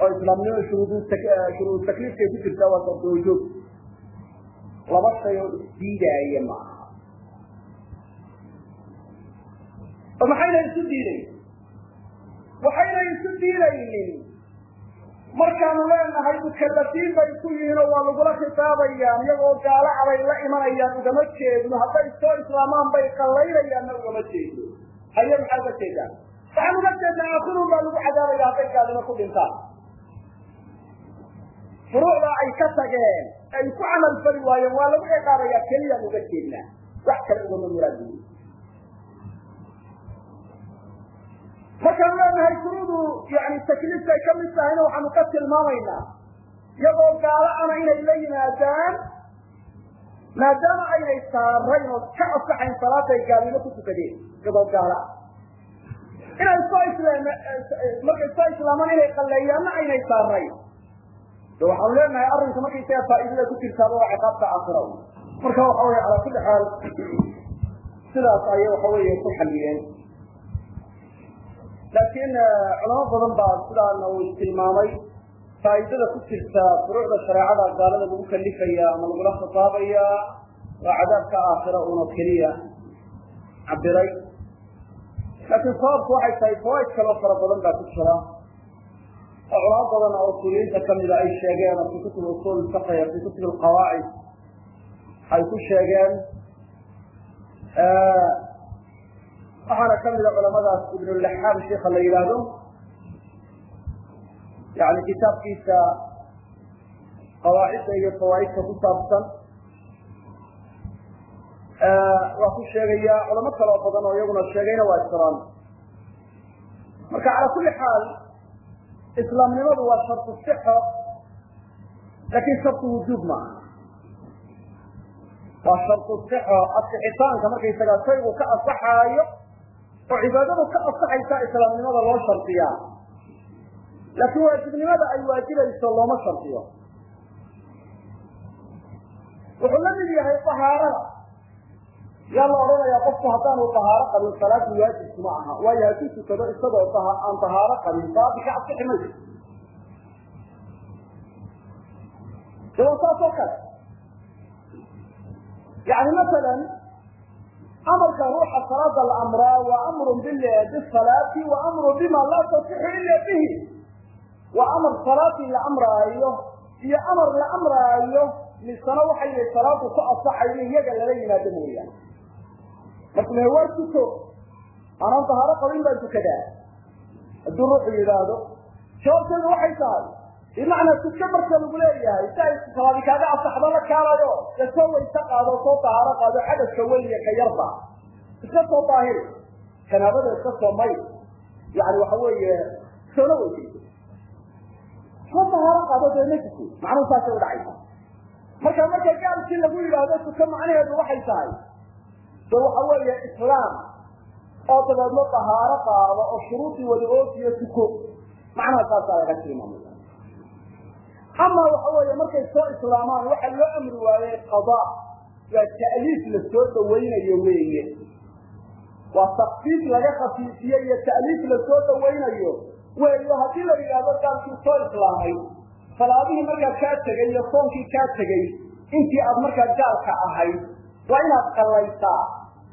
Oo islaamnimo shuruud takliifkay ku jirtaa waa sardojoog laba shay oo isdiidaaya ma aha. Oo maxayna isu diidayn waxayna isu diidaynin markaanu leenahay mukalafiin bay ku yihiin oo waa lagula khitaabayaan iyagoo gaalo abay la imanayaan ugama jeedno hadday soo islaamaan bay qallaynayaanna ugama jeedno. Haye maxaa uga jeedaan? Waxaan uga jeednaa aakhirun baa lagu cadaabaya hadday gaalnimo ku dhintaan. Furuucda ay ka tageen ay ku camal fali waayeen waa lagu ciqaabayaa keliyaan uga jeednaa. Wax kale ugama muraadiyin markaan leenahay shuruudu yani takliifka ay ka mid tahayna waxaanu ka tilmaamaynaa. Iyagoo gaalo ana inay la yimaadaan maadaama aynay saarayn oo ka asaxayn salaaday gaalnimo ku tukadeen iyagoo gaala. Inay soo islaam markay soo islaamaan inay qalleeyaanna aynay saarayn. De waxaanu leenahay arrinka markaysaga faa'iidada ku jirtaaba waa ciqaabta aakhira. Marka waxa weye calaa kulli xaal sidaas ayay waxa weeye ku xalliyeen laakiin culamo badan baa sidaana uu tilmaamay faa'iidada ku jirta furuucda shareecada gaalada lagu kalifaya ama lagula khitaabaya waa cadaabka aakhira uuna keliya cabiray laakiin sababku waxay tahay fawaaid kaloo fara badan baa ku jira. Oo culamo badan oo usuuliyiinta kamida ay sheegeen oo fi kutub usul fiqh fi ay ku sheegeen waxaana kamida culamadaas ibnulaxaam sheika la yidhaahdo yani kitaabkiisa qawaacidda iyo fawaaidka ku saabsan. Waa ku sheegaya culamo kaloo badan oo iyaguna sheegayna waa jiraan marka cala kuli xaal islaamnimadu waa shartu sixo laakin shartu wujuub maaha waa shartu sixo asixitaanka markaysagaa shaygu ka asaxaayo oo cibaadadu ka asaxaysa islaamnimada loo shardiyaa laakiin waajibnimada ay waajibayso looma shardiyo wuxuu la mid yahay ahaarada yaa la odhanayaa qofku haddaanu ahaaro qabin salaadu waajibku ma aha. Waayo hadduu tukado isagoo aan ahaaro qabin salaadii ka asixi mayso de kale yani masalan amarka ruuxa salaada la amraa waa amrun bisalaati wa amrun bima laa tasixu ila bihi. Waa amar salaadii la amraayo iyo amar la amraayo misana waxay yihi salaadu ku asaxayo iyaga lala yimaado mooyaane. Marka waa tuko aanan tahaaro qabin baan tukadaa. Hadduu ruuxu yidhaahdo jawaabteedu waxay tahay bimacnaa tuka marka lagu leeyahay si ay salaadi kaaga asaxdo la kaalayo. Dee soo wayse qaado soo tahaaro qaado xadadka weyn ka yarba. Iska soo daahiri. Janaabada iska soo may. Yani waxa weeye soona weysayso soo tahaaro qaado dee tuko macnuhu saasay udhacaysa marka marka gaalkii lagu yidhaahdo tuka macnaheedu waxay tahay de waxa weeye islaam. Oo dabeedno tahaaro qaado oo shuruudii wada oofiyo tuko. Macnaha saasaa laga tilmaamaya ama waxa weeye markay soo islaamaan waxa loo amri waayey qada. Waa ta'liif la soo dhawaynayo weeye. Waa takfiif laga khafiifiye iyo ta'liif la soo dhawaynayo weeyo haddii la yidhaahdo gaalkii soo islaamay salaadihii markaa kaa tegay iyo soonkii kaa tegey intii aad markaa gaalka ahayd waa inaad qallaysaa.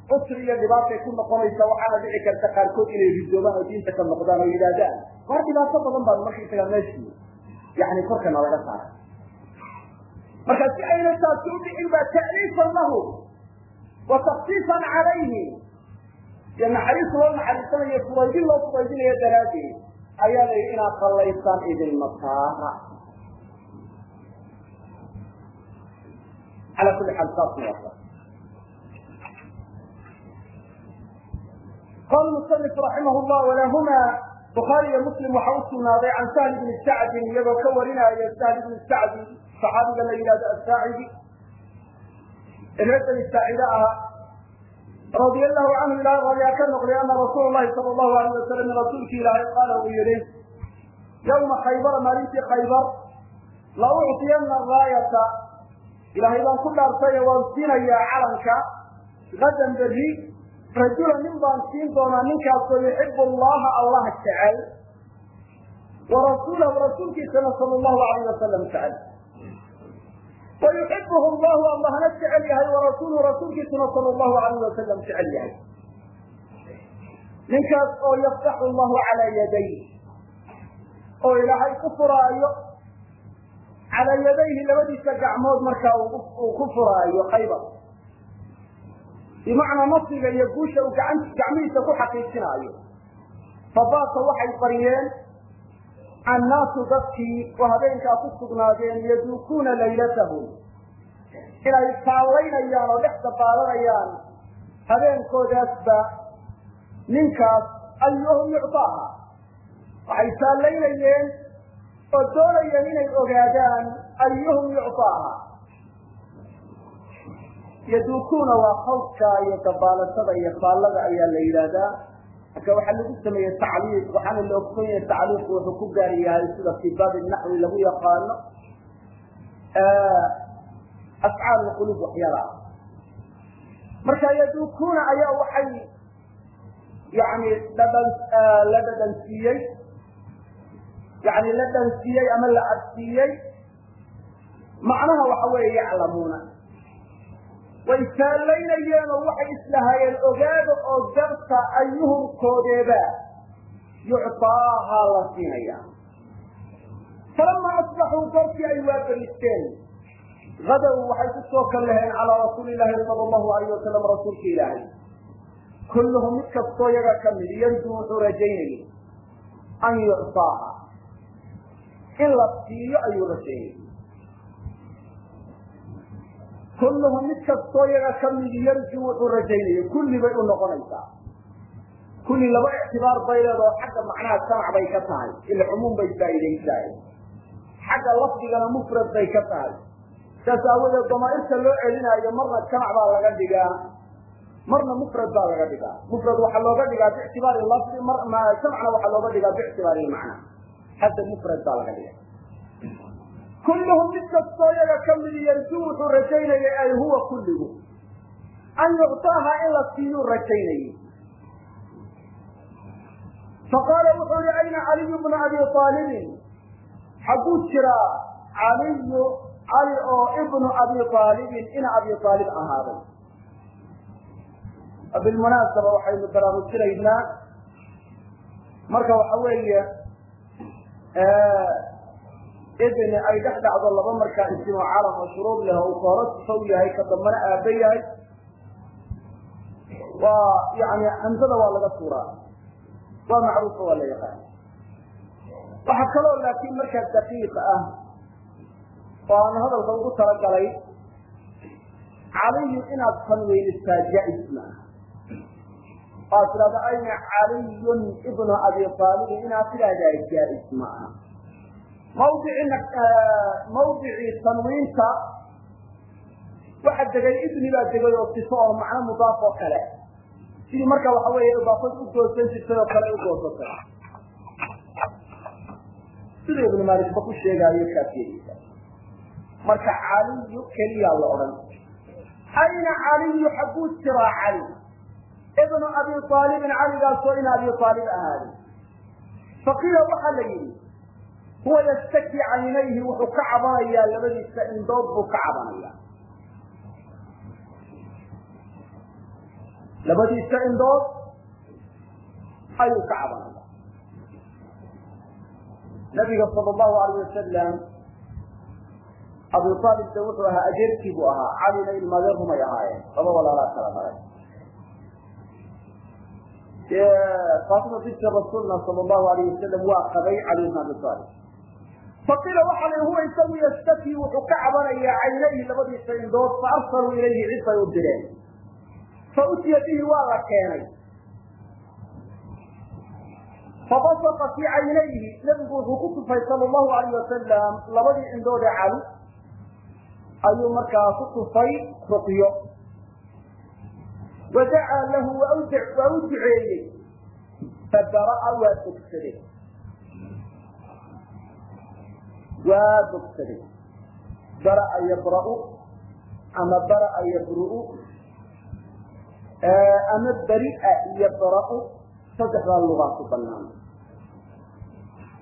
Cusri iyo dhibaatay ku noqonaysa waxaana dhici karta qaarkood inay ridoomaan oo diinta ka noqdaan oo yidhaahdaan. Waar dhibaato badan baan markaysaga meeshii yani korkana laga saaray marka si ayna taasi u dhicin baa ta'liifan lahu wa takfiifan calayhi iyo naxariis loo naxariisanayo fudaydin loo fudaydinayo daraaddeed ayaa la inaad qallaysaan idinma saara ala kuli xaal saasna waa qala musanif raximah llah walahuma bukhaari iyo muslim waxa u sugnaaday can sahl bni sacdin iyagoo ka warinaya sahl bni sacdi saxaabiga la yidhahdo asaacidi reer bani saacide ah radia allahu canhu ilahay radiyaa ka noqday ana rasuula lahi sala allahu alayh wasalam rasuulki ilaahay qaala uu yihi yawma khaybara maalintii khaybar la uctiyana raayata. Ilaahay baan ku dhaartay waan siinayaa calanka gadan berri rajula nin baan siin doonaa ninkaasoo yuxibu allaha allah jecel. Wa rasuulahu rasuulkiisana sala allahu alayh wasalam jecel. Wa allahu allahna jecel yahay. Warasuuluhu rasuulkiisuna sala allahu alayh wasalam jecel yahay. Ninkaas oo yaftaxu allahu calaa yaday oo ilaahay ku furaayo calaa yadayhi labadiisa gacmood markaa uu ku furaayo qayba bimacnaa nafsiga iyo guusha uu gacmihiisa ku xaqiijinaayo. Fabaata waxay baryeen annaasu dadkii oo habeenkaa ku sugnaadeen yaduukuuna laylatahum inay faallaynayaan oo dhex dabaalanayaan habeenkoodaasba ninkaas ayuhum yuctaaha waxay faallaynayeen oo doonayeen inay ogaadaan ayuhum yuctaaha yaduukuuna waa khawdka iyo dabaalashada iyo faallada ayaa la yidhaahdaa. Marka waxaa lagu sameeyey tacliiq waxaana la ogson yahay tacliiqu wuxuu ku gaar yahay sida fii baabi naxwi lagu yaqaano afcaal lqulub waxyaala. Ah marka yaduukuuna ayaa waxay yani dhadhan la dhadhansiiyey yani la dhansiiyey ama la cadsiiyey macnaha waxa weeye yaclamuuna way faallaynayeen oo waxay islahaayeen ogaada oo garta ayuhumkoodeeba yuctaahaa la siinaya. Falamaa asbaxuu goorkii ay waaberisteen hadow waxay ku soo kallaheen calaa rasuuli illaahi sala allahu alayh wasalam rasuulka ilaahay. Kulluhum mid kastoo yaga ka mid yarjuu wuxuu rajaynayay an yuctaaha in la siiyo ayuu rajaynayay kulluhum mid kastoo yaga ka midi yarju wuxuu rajaynayay kulli bay u noqonaysaa. Kulli laba ictibaar bay leedoo xagga macnaha jamac bay ka tahay ila cumuum bay faa'iidaysaay xagga lafdigana mufrad bay ka tahay. Saas aawadeed damaairta loo celinaayo marna jamac baa laga dhigaa marna mufrad baa laga dhigaa. Mufrad waxaa looga dhigaa biictibaari lafdi jamcna waxaa looga dhigaa biictibaari macna. Hadda mufrad baa laga dhiga kulluhum mid kastoo yaga ka midi yarju wuxuu rajaynayay ay huwa kulligu an yuctaaha in la siiyuu rajaynayay faqaala wuxuu yihi ayna caliyu bnu abi aalibin xagguu jiraa caliyu cali oo ibnu abi aalibin ina abi aalib ahaaday bilmunaasaba waxaynu baraarujinaynaa marka waxa weeye ibni ay dhex dhacdo laba markaa isimo calam oo shuruud leh oo uu ka hore sifa u yahay ka dambana aaba yahay waa yani hamzada waa laga tuuraa waa macruufa waa la yaqaan waxaa kaloo laakiin markaa daqiiq ah oo aan hadalka ugu talagalay caliyu inaad tanweynisaa jaa-is maaha waad tidhahda ayna caliyun ibnu abi aalibin inaad tidhahdaa jaa-is mawdici mawdicii tanwiinta waxa degay ibni baa degay oo sifo oo macno mudaaf oo kale. Sidii marka waxa weeye idaafad u goosan jirtay oo kale u goosatay. Sida ibnu maalikba ku sheegaayo kaafiyadiisa marka caliyu keliyaa la odhan ayna caliyu xagguu jiraa cali? Ibnu abi aalibin caligaasoo in abi aalib ahaaday faqiila waxaa la yidhi huwa yastaki caynayhi wuxuu ka cabanayaa labadiisa indhood buu ka cabanayaa. Labadiisa indhood ayuu ka cabanaya nabiga sal allahu alayh wasalam abu de wuxuu ahaa adeerkii buu ahaa. Calina ilmaadeen rumay ahaayeen. Laba walaalaa kala maray. Faatima binti rasuulna sala allahu alayh wasalam waa qabay cali bn abi aalib faqiila waxa la huwa isagu yastakii wuxuu ka cabanayaa caynayhi labadiisa indhood fa arsaluu ilayhi cid bay u direen fa utiya bihi waa la keenay. Fabasaqa fii caynayhi nabigu wuxuu ku tufay sala allahu alayh wasalam labadii indhood ee cali. Ayuu markaa ku tufay ruqyo. Wadacaa lahu waa u duceeyey. Fabara'a waa bogsaday waa bogsaday bara'a yabra'u ama bara'a yabru'u ama bari'a yabra'u saddexdaa lugaa ku banaan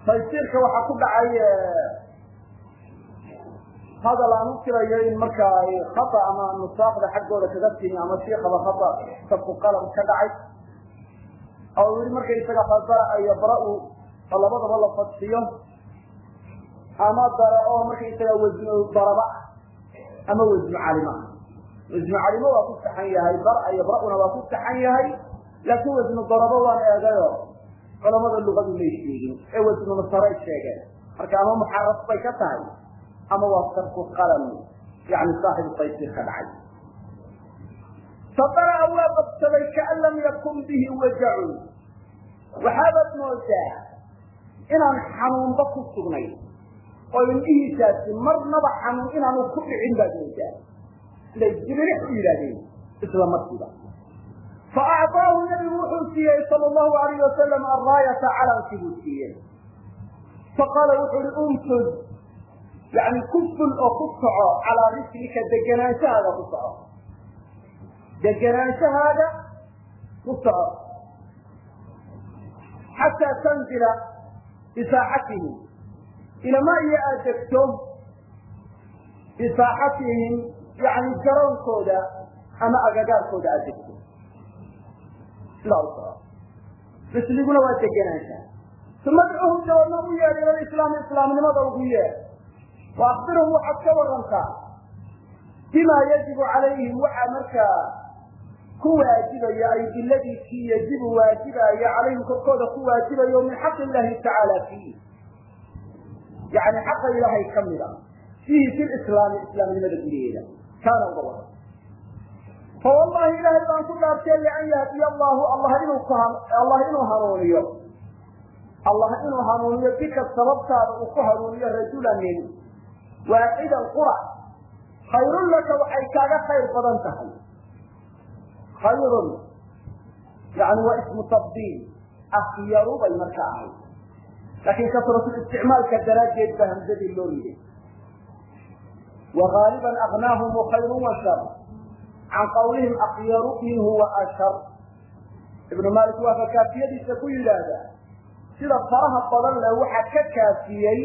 taysiirka waxaa ku dhacay hadal aan u tirayo in markaa khata ama nusaaqda xaggooda kaga timi ama shiikaba khata sabku qalam ka dhacay. Oo yidhi markaysaga bara'a yabra'u oo labadaba la fadsiyo ama dara oo markaysaga wasnu daraba ama wasnu calima. Wasnu calimo waa ku saxan yahay bara yabra'una waa ku saxan yahay laakiin wasnu darabo waan eegayo. Culamada luqadu may sheegin ee wasnu nasaray sheegeen. Marka ama muxaraf bay ka tahay ama waa sarku qalam yani saaxibu taysiir ka dhacay. Fabara'a waa qabsaday kaan lam yakun bihi wajacun waxaabaad moodaa inaan xanuunba ku sugnayn oo indhihiisaasi marnaba xanuun inaanu ku dhicin baad moodaa siday jibilix u yidhahdeen isla markiiba. Fa acطaahu nabigu wuxuu siiyey sal allahu alayh wasalam alraayata calankii buu siiyey. Faqaala wuxuu uhi umtud yani ku ful oo ku soco calaa rislika degenaanshahaada ku soco. Degenaanshahaada ku soco. Xataa tanzila bisaaxatihim ilama iyo aad degto bisaaxatihim yani garoonkooda ama agagaarkooda aad degto sidaa u soco risliguna waa degenaanshaha uma dcuhum dawadna u yeedh ila lislaami islaamnimada ugu yeedh wa akbirhum waxaad ka warantaa bima yajibu calayhim waxaa markaa ku waajibaya ay biladii kii yajibu waajibaya calayhim korkooda ku waajibayo min xaqi illahi tacaala fiih yani xaqa ilaahay ka mid a fiihi fi lislaami islaamnimada gudaheeda kaana uga waran fawallahi ilaahay baan ku dhaartay lian yahdiya allahu allah inuu allah inuu hanuuniyo allah inuu hanuuniyo bika sababtaada uu ku hanuuniyo rajulanin waaxida qura khayrun laka waxay kaaga khayr badan tahay khayrun yani waa ismu tabdiil afyaru bay marka ahayd laakiin kasratisticmaalka daraaddeed ba hamzadii loo riday wa gaaliban agnaahum khayrun wa shar can qawlihim akyaru minhu wa ashar ibnu malik waa ka kaafiyadiisa ku yidhaahdaa sida faraha badan leh waxaa ka kaafiyey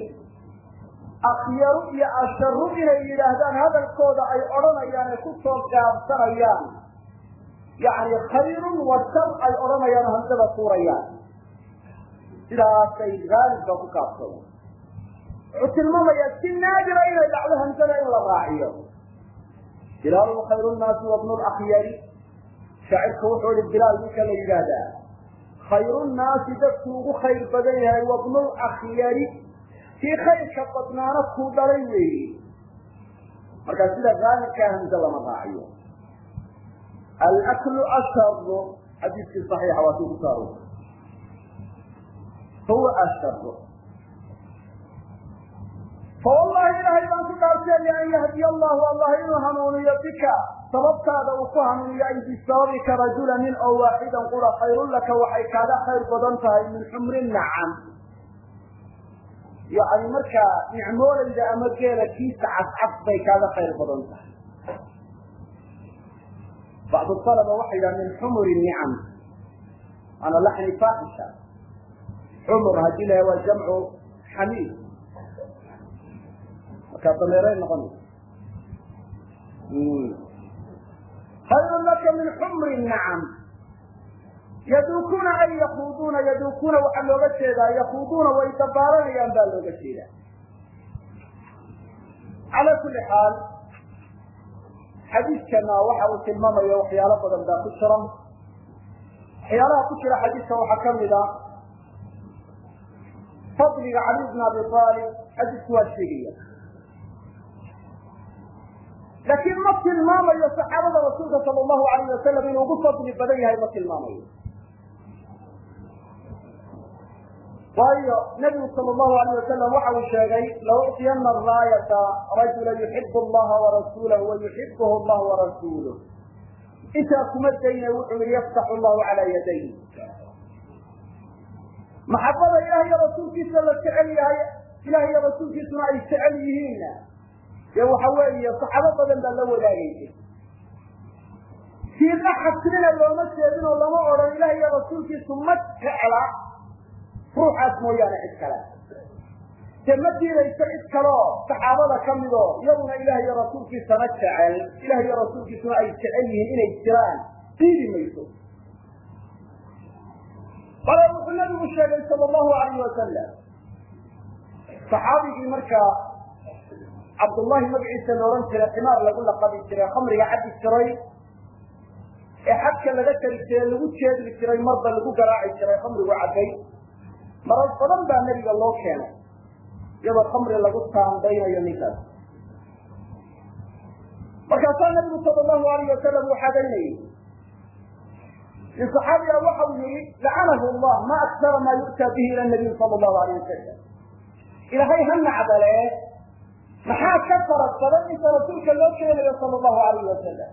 akhyaru iyo asharu inay yidhaahdaan hadalkooda ay odhanayaan ay ku soo gaabsanayaan yani khayrun wa shar ay odhanayaan hamsada tuurayaan sidaasay haalibka ku kaabsada wuxuu tilmaamayaa si naadira inay dhacdo hamsada in la raaciyo. Bilaalu khayru nnaasi wabnu lakhyari shaacirka wuxuu ihi bilaal ninka la yidhaahdaa khayru nnaasi dadku ugu khayr badan yahay wabnu lakhyari kii khayrka badnaana kuu dhalay weeye markaa sida haalibkaa hamse lama raaciyo. Alaklu asharu xadiiskii saxiixa waa kii kuso aroortay huwa asharu fawallahi ilaahay baan ku dhaartay lian yahdiya allahu allah inuu hanuuniyo bika sababtaada uu ku hanuuniyo ay bisababika rajula nin oo waaxidan qura khayrun laka waxay kaaga khayr badan tahay min xumri nacam yani markaa nicmoolayda ama geela kiisa cascas bay kaaga khayr badan tahay bacdu alaba waxay yidhaha min xumuri nicam waana laxni faaxisha xumur haddii laha waa jamcu xamiid markaa dameeray noqonaysa khayrun laka min xumri nacam yaduukuuna ay yakuuduuna yaduukuuna waxaa looga jeedaa yakuuduuna way dabaalanayaan baa looga jeedaa cala kuli xaal xadiidkana waxa uu tilmaamaya waxyaalo badan baa ku jira waxyaalaha ku jira xadiidka waxaa ka mid a fadliga cali bn abi aalib xadiidku waa sheegaya laakiin ma tilmaamayo saxaabada rasuulka sala allahu alayh wasalam inuu ugu fadli badan yahay ma tilmaamayo waayo nabigu sala allahu alayh wasalam waxa uu sheegay laucطiyana raayata rajula yuxibu allaha warasuulahu wayuxibuhu allah warasuuluh intaa kuma dayna wuxuu yihi yaftaxu llahu calaa yaday maxabada ilaah iyo rasuulkiisa la jecel yahay ilaah iyo rasuulkiisuna ay jecel yihiinna dee waxa weeye saxaabo badan baa la wadaagaysa. Siina xasilina looma jeedin oo lama odhan ilaah iyo rasuulkiisu ma jecla ruuxaas mooyaane cid kale. Dee ma diidayso cid kaleo saxaabada ka mido iyaguna ilaah iyo rasuulkiisana jecel. Ilaah iyo rasuulkiisuna ay jecel yihiin inay jiraan. Diidi mayso bale wuxuu nabigu sheegay sala allahu alayh wasalam saxaabigii markaa cabdullahi magaciisa la odhan jiray ximaar lagu laqabi jiray khamriga cabbi jiray ee xadka laga tari jiray lagu jeedli jiray marba lagu garaaci jiray khamrigu cabbay marar badan baa nebiga loo keenay iyadoo khamri lagu taandaynayo ninkaas. Markaasaa nabigu sala allahu alayh wasalam uu xadaynayay saxaabiga waxau yihi lacanahu allah ma aktara maa yu'taa bihi ila nabiy sala allahu alayh wasalam ilaahay ha nacdalee maxaa ka farad badan inta rasuulka loo keenayo sala allahu alayh wasalam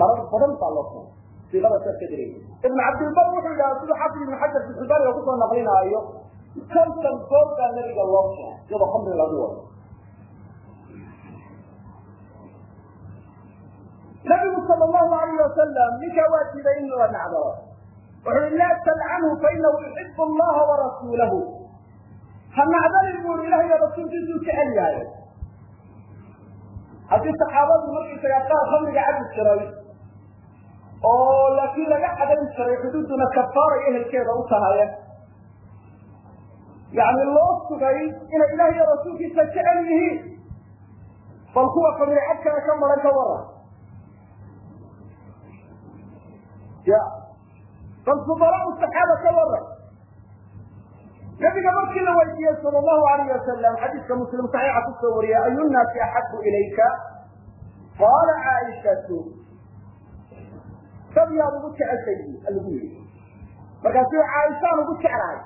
marar badan baa loo keenay siiqada saas ka diraya ibn cabdilbar wuxuu yidhaha siduu xafid ibn xajar filxibaaniga ku soo naqlinaayo kontan goor baa nabiga loo keenay iyadoo khamri lagu wado nabigu sal allahu alayh wasalam ninkaa waa diiday in la nacdalo wuxuu i laa talcanhu fainahu yuxibu allaha warasuulahu ha nacdalin bu i ilah iyo rasuulkiisuu jecel yahay. Haddii saxaabadu markaysagaa qaar khamriga cabi jiray oo laakiin laga cadayn jiray xuduuduna kafaara ehelkeeda u tahay yani loo sugay inay ilah iyo rasuulkiisa jecel yihiin bal kuwa khamri cabkana ka maran ka waran ya. Bal fuqaraau saxaaba ka waran nabiga markii la weydiiyey sal allahu alayh wasalam xadiiska muslim saxiixa ku soo wariyay ayu nnaasi axabu ilayka? Qaala caaishatu dad yaad ugu jeceshay lagu yidhi. Markaasuu caaishaan ugu jeclahay.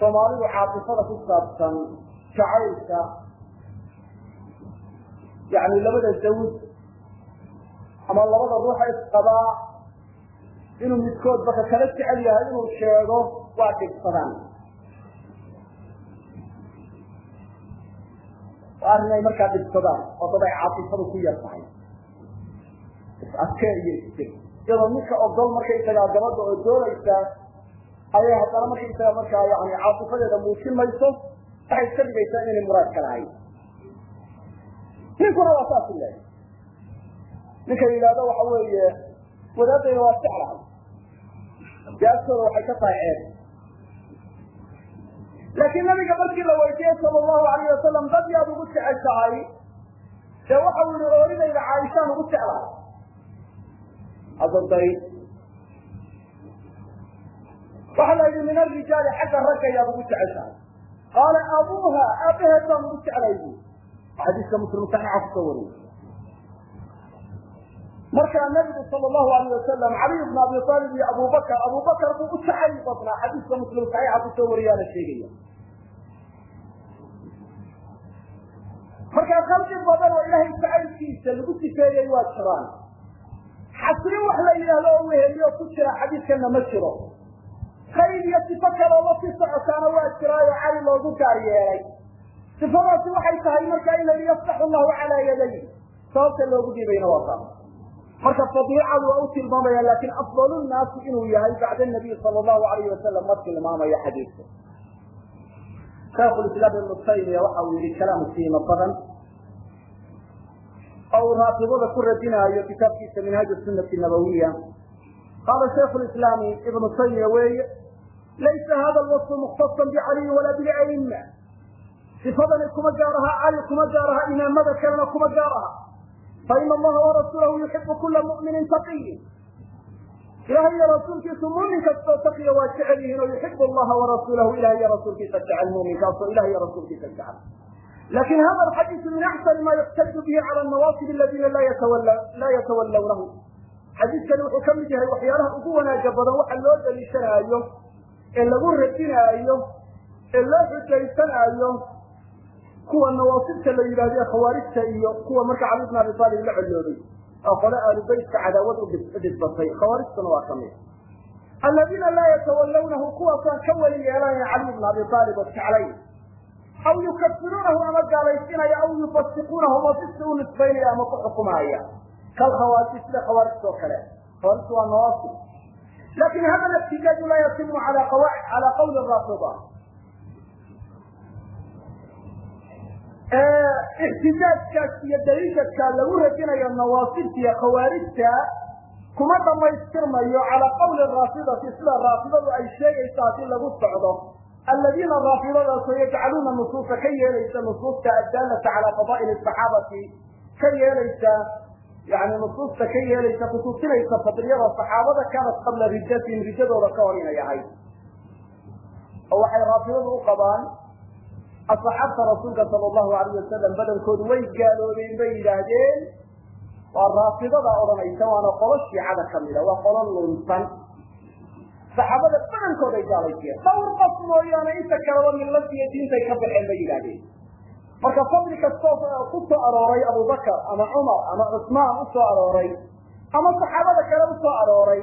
Soomaalidu caatifada ku saabsan jacaylka yani labada zawj ama labada ruuxa isqabaa inuu midkoodba ka kala jecel yahay inuu sheego waa dhibsadaan waa arrin ay markaa dhibsadaan oo dad ay caatifadu ku yar tahay. Is-adkeen iyo isjir iyadoo ninka ogol markaysagaa gabadha oo doonaysa ayay haddana markaysaga markaa yani caatifadeeda muujin mayso waxay iska dhigaysaa inay muraad ka lahayn ninkuna waa saas ilahay ninka yidhaahdo waxa weeye wadaadayda waa jeclahay dee agtooda waxay ka tahay ceeb laakiin nabiga markii la weydiiyey sala allahu alayh wasalam dad yaad ugu jeceshahay dee waxa uu yihi ooridayda caaishaan ugu jeclahay. Adoday waxa la yidhi min arijaali xagga ragga yaad ugu jeceshahay. Qaala abuuha aabaheed baan ugu jeclay bu xadiiska muslim saxiixa ku soo wariyey markaa nabigu sal allahu alayh wasalam caliy bna abi aalib iyo abubakar abubakar buu u jacayl badnaa xadiiska muslim saxiixa ku soo wariyaana sheegaya. Markaa khalqi badan oo ilaahay jacaylkiisa lagu sifeeyey waa jiraan. Xasrin wax la yidhaahdo oo weheliyo ku jira xadiiskana ma jiro. Qayb iyo sifo kaloo la sii socotaana waa jiraayo cali loogu gaar yeelay. Sifadaasi waxay tahay marka in la yidhi yaftaxu llahu calaa yaday sababta loogu dhiibayna waa taas marka fadiicadu waa u tilmaamaya laakin afdal nnaasi inuu yahay bacda nabiy sala allahu alayh wasalam ma tilmaamayo xadiidka shaikhulislaam ibnu taymiya waxa uu yihi kalaam qiimo badan oo uu raafidada ku radinaayo kitaabkiisa minhaaj sunati nabawiya qaala lislaami ibnu taymiya weeye laysa hada lwasfu mukhtasan bicaliyin walaa bila'ima sifadani kuma gaar aha cali kuma gaar aha imaamada kalena kuma gaar aha faina allaha warasuulahu yuxibu kula mu'minin taqiyin ilahay iyo rasuulkiisu mumin kastoo taqiya waa jecel yihiin oo yuxibu allaha warasuulahu ilahay iyo rasuulkiisa jecel muminkaasoo ilahay iyo rasuulkiisa jecel laakiin hada alxadiisu min axsani ma yuxtaju bihi cala nawaasib aladina laa yatawallawnahu xadiiskani wuxuu ka mid yahay waxyaalaha ugu wanaaga badan waxa loo daliishanaayo ee lagu radinaayo ee loo xujaysanaayo kuwa nawaasibta la yidhahdo khawaarijta iyo kuwa marka cali bn abi taalib la celooday oo ah, qole aalubaytka cadaawad udisbatay khawaarijtuna waa ka mid. Aladiina laa yatawallawnahu kuwaasaan ka weli yeelaya cali bn abi aalib oo jeclayn. Aw yukafiruunahu ama gaalaysinaya aw yufasiquunahu mafisi u nisbaynaya ama ku xukumaaya. Kalkhawaarij sida khawaarijta oo kale. Khawaarijtu waa nawaasib. Laakin hadana ibtijaaju laa yatimu ala qawli raafida. Ixtijaajkaas iyo daliishadkaa lagu radinayo nawaasibta iyo khawaarijta kuma dhamaystirmayo calaa qawli raafidati sida raafidadu ay sheegaysa haddii lagu socdo. Aladiina raafidadaasoo yajcaluuna nusuusa ka yeelaysa nusuusta addaalata calaa fadaa'il saxaabati ka yeelaysa yani nusuusta ka yeelaysa kutusinaysa fadliyada saxaabada kaanat qabla riddatihim riddadooda ka hor inay ahayd. Oo waxay raafidadu u qabaan asxaabta rasuulka sala allahu alayh wasalam badankoodu way gaaloobeen bay yidhaahdeen waa raafidada odhanaysa waana qolo shiicada kamida waa qolo lunsan saxaabada badankood ay gaalaysiyeen dhawr qof mooyaane inta kaleba milladiyo diintay ka baxeen bay yidhahdeen marka fadli kastoo ku soo arooray abubakar ama cumar ama cusmaan u soo arooray ama saxaabada kale u soo arooray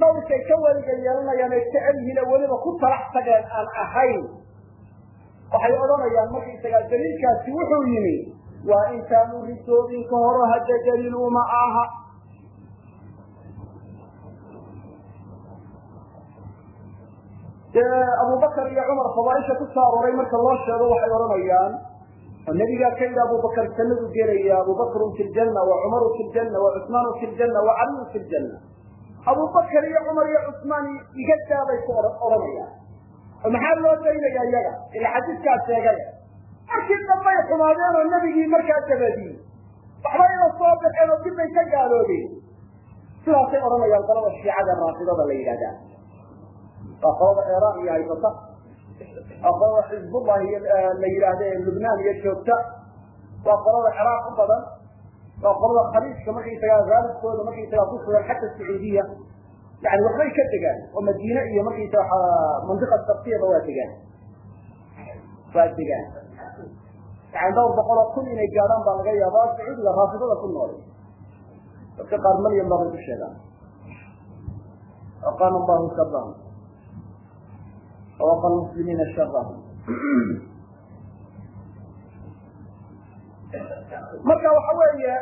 dhawrkay ka weliga yeelanayaan ay jecel yihiin weliba ku talax tageen aan ahayn waxay odhanayaan markaysagaa daliilkaasi wuxuu yimi waa intaanu risoobin ka horo hadda daliil uma aha. Dee abubakar iyo cumar fadaaisha ku soo arooray marka loo sheego waxay odhanayaan oo nebigaa ka yidhi abubakar jannadu gelaya abubakrun fi ljanna wa cumaru fi ljanna wa cusmaanu fi ljanna wa caliyun fi ljanna abubakar iyo cumar iyo cusmaan iga daabay ku odhanayaan maxaa loo daynayaa iyaga? Ila xadiiskaa sheegay markii dambay xumaadeen oo nebigii markaa dabadiyey waxba ina soo baxeen oo dib bay ka gaaloobeen. Sidaasay odhanayaan qolada shiicada raafidada la yidhahdaa waa qolada eeraan iyo haysata waa qolada xizbullah iyo la yidhaahda ee lubnaan iyo joogta. Waa qolada ciraaq u badan. Waa qolada khaliijka markaysagaa haalibkooda markaysagaa ku sugan xagga sacuudiya yani waxbay ka degaan oo madiine iyo markaysaga mandiqa sabtiyaba waa degaan waa degaan yani dhowr boqoloo kun inay gaadhaan baa laga yaabaa sacuudiga raafidada ku nool dadka qaar malyan baabay ku sheegaan aqaana allahu sabahum wawaqa lmuslimiina sharahum marka waxa weeye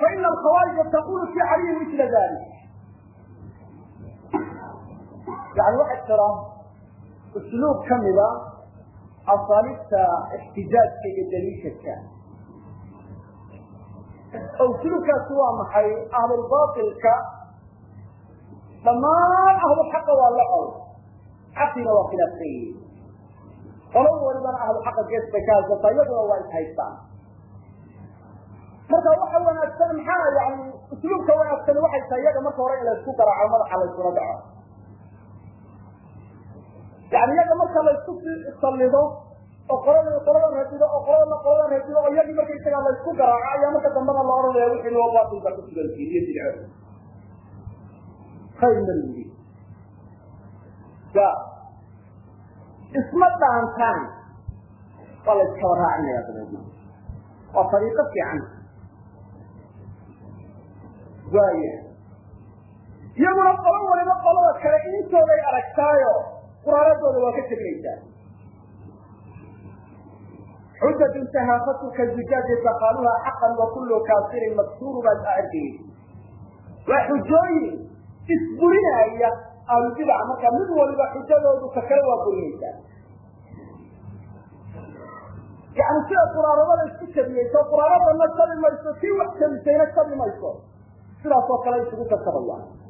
faina alkhawaarija taqulu fi caliyin mila dalik yani waxaa jira usluub kamida asaalibta ixtijaajka iyo daliishadka oo usluubkaasi waa maxay ahlulbailka dhammaan ahluxaqa waa la col xaqina waa khilaafsan qolada walibana ahluxaqa gees bay ka iyaduna waa ishaystaan marka waxa wanaagsan maxaa yani usluubka wanaagsan waxay tahay iyaga marka hore in laysku garaaco madaxa laysula dhaco marka laysku sallido oo qolada qolada radido oo qoladana qolada radido oo iyagii markaysagaa laysku garaaco ayaa marka dambena la odhanaya wixii loo baatil baa ku sugantiin iyo bidco khayr ma yidhi ya isma dhaantaan waa la iskaba dabeedna. Waa ariiqo fiican. Waaya iyaguna qolo waliba qolada kale intooday aragtaayo quraaradooda waa ka tegnaysaa xujat intahaafatu ka zujaaji sakaaluha xaqan wa kaafirin maksuru baad arkayy waa xujooyin isburinaya ahlubidac marka mid waliba xujadoodu ka kale waa burinaysaa yani sida quraarada isku jabiyeyso quraaradana jabi mayso tii wax jabisayna jabi mayso sidaas kale isugu kasabayaan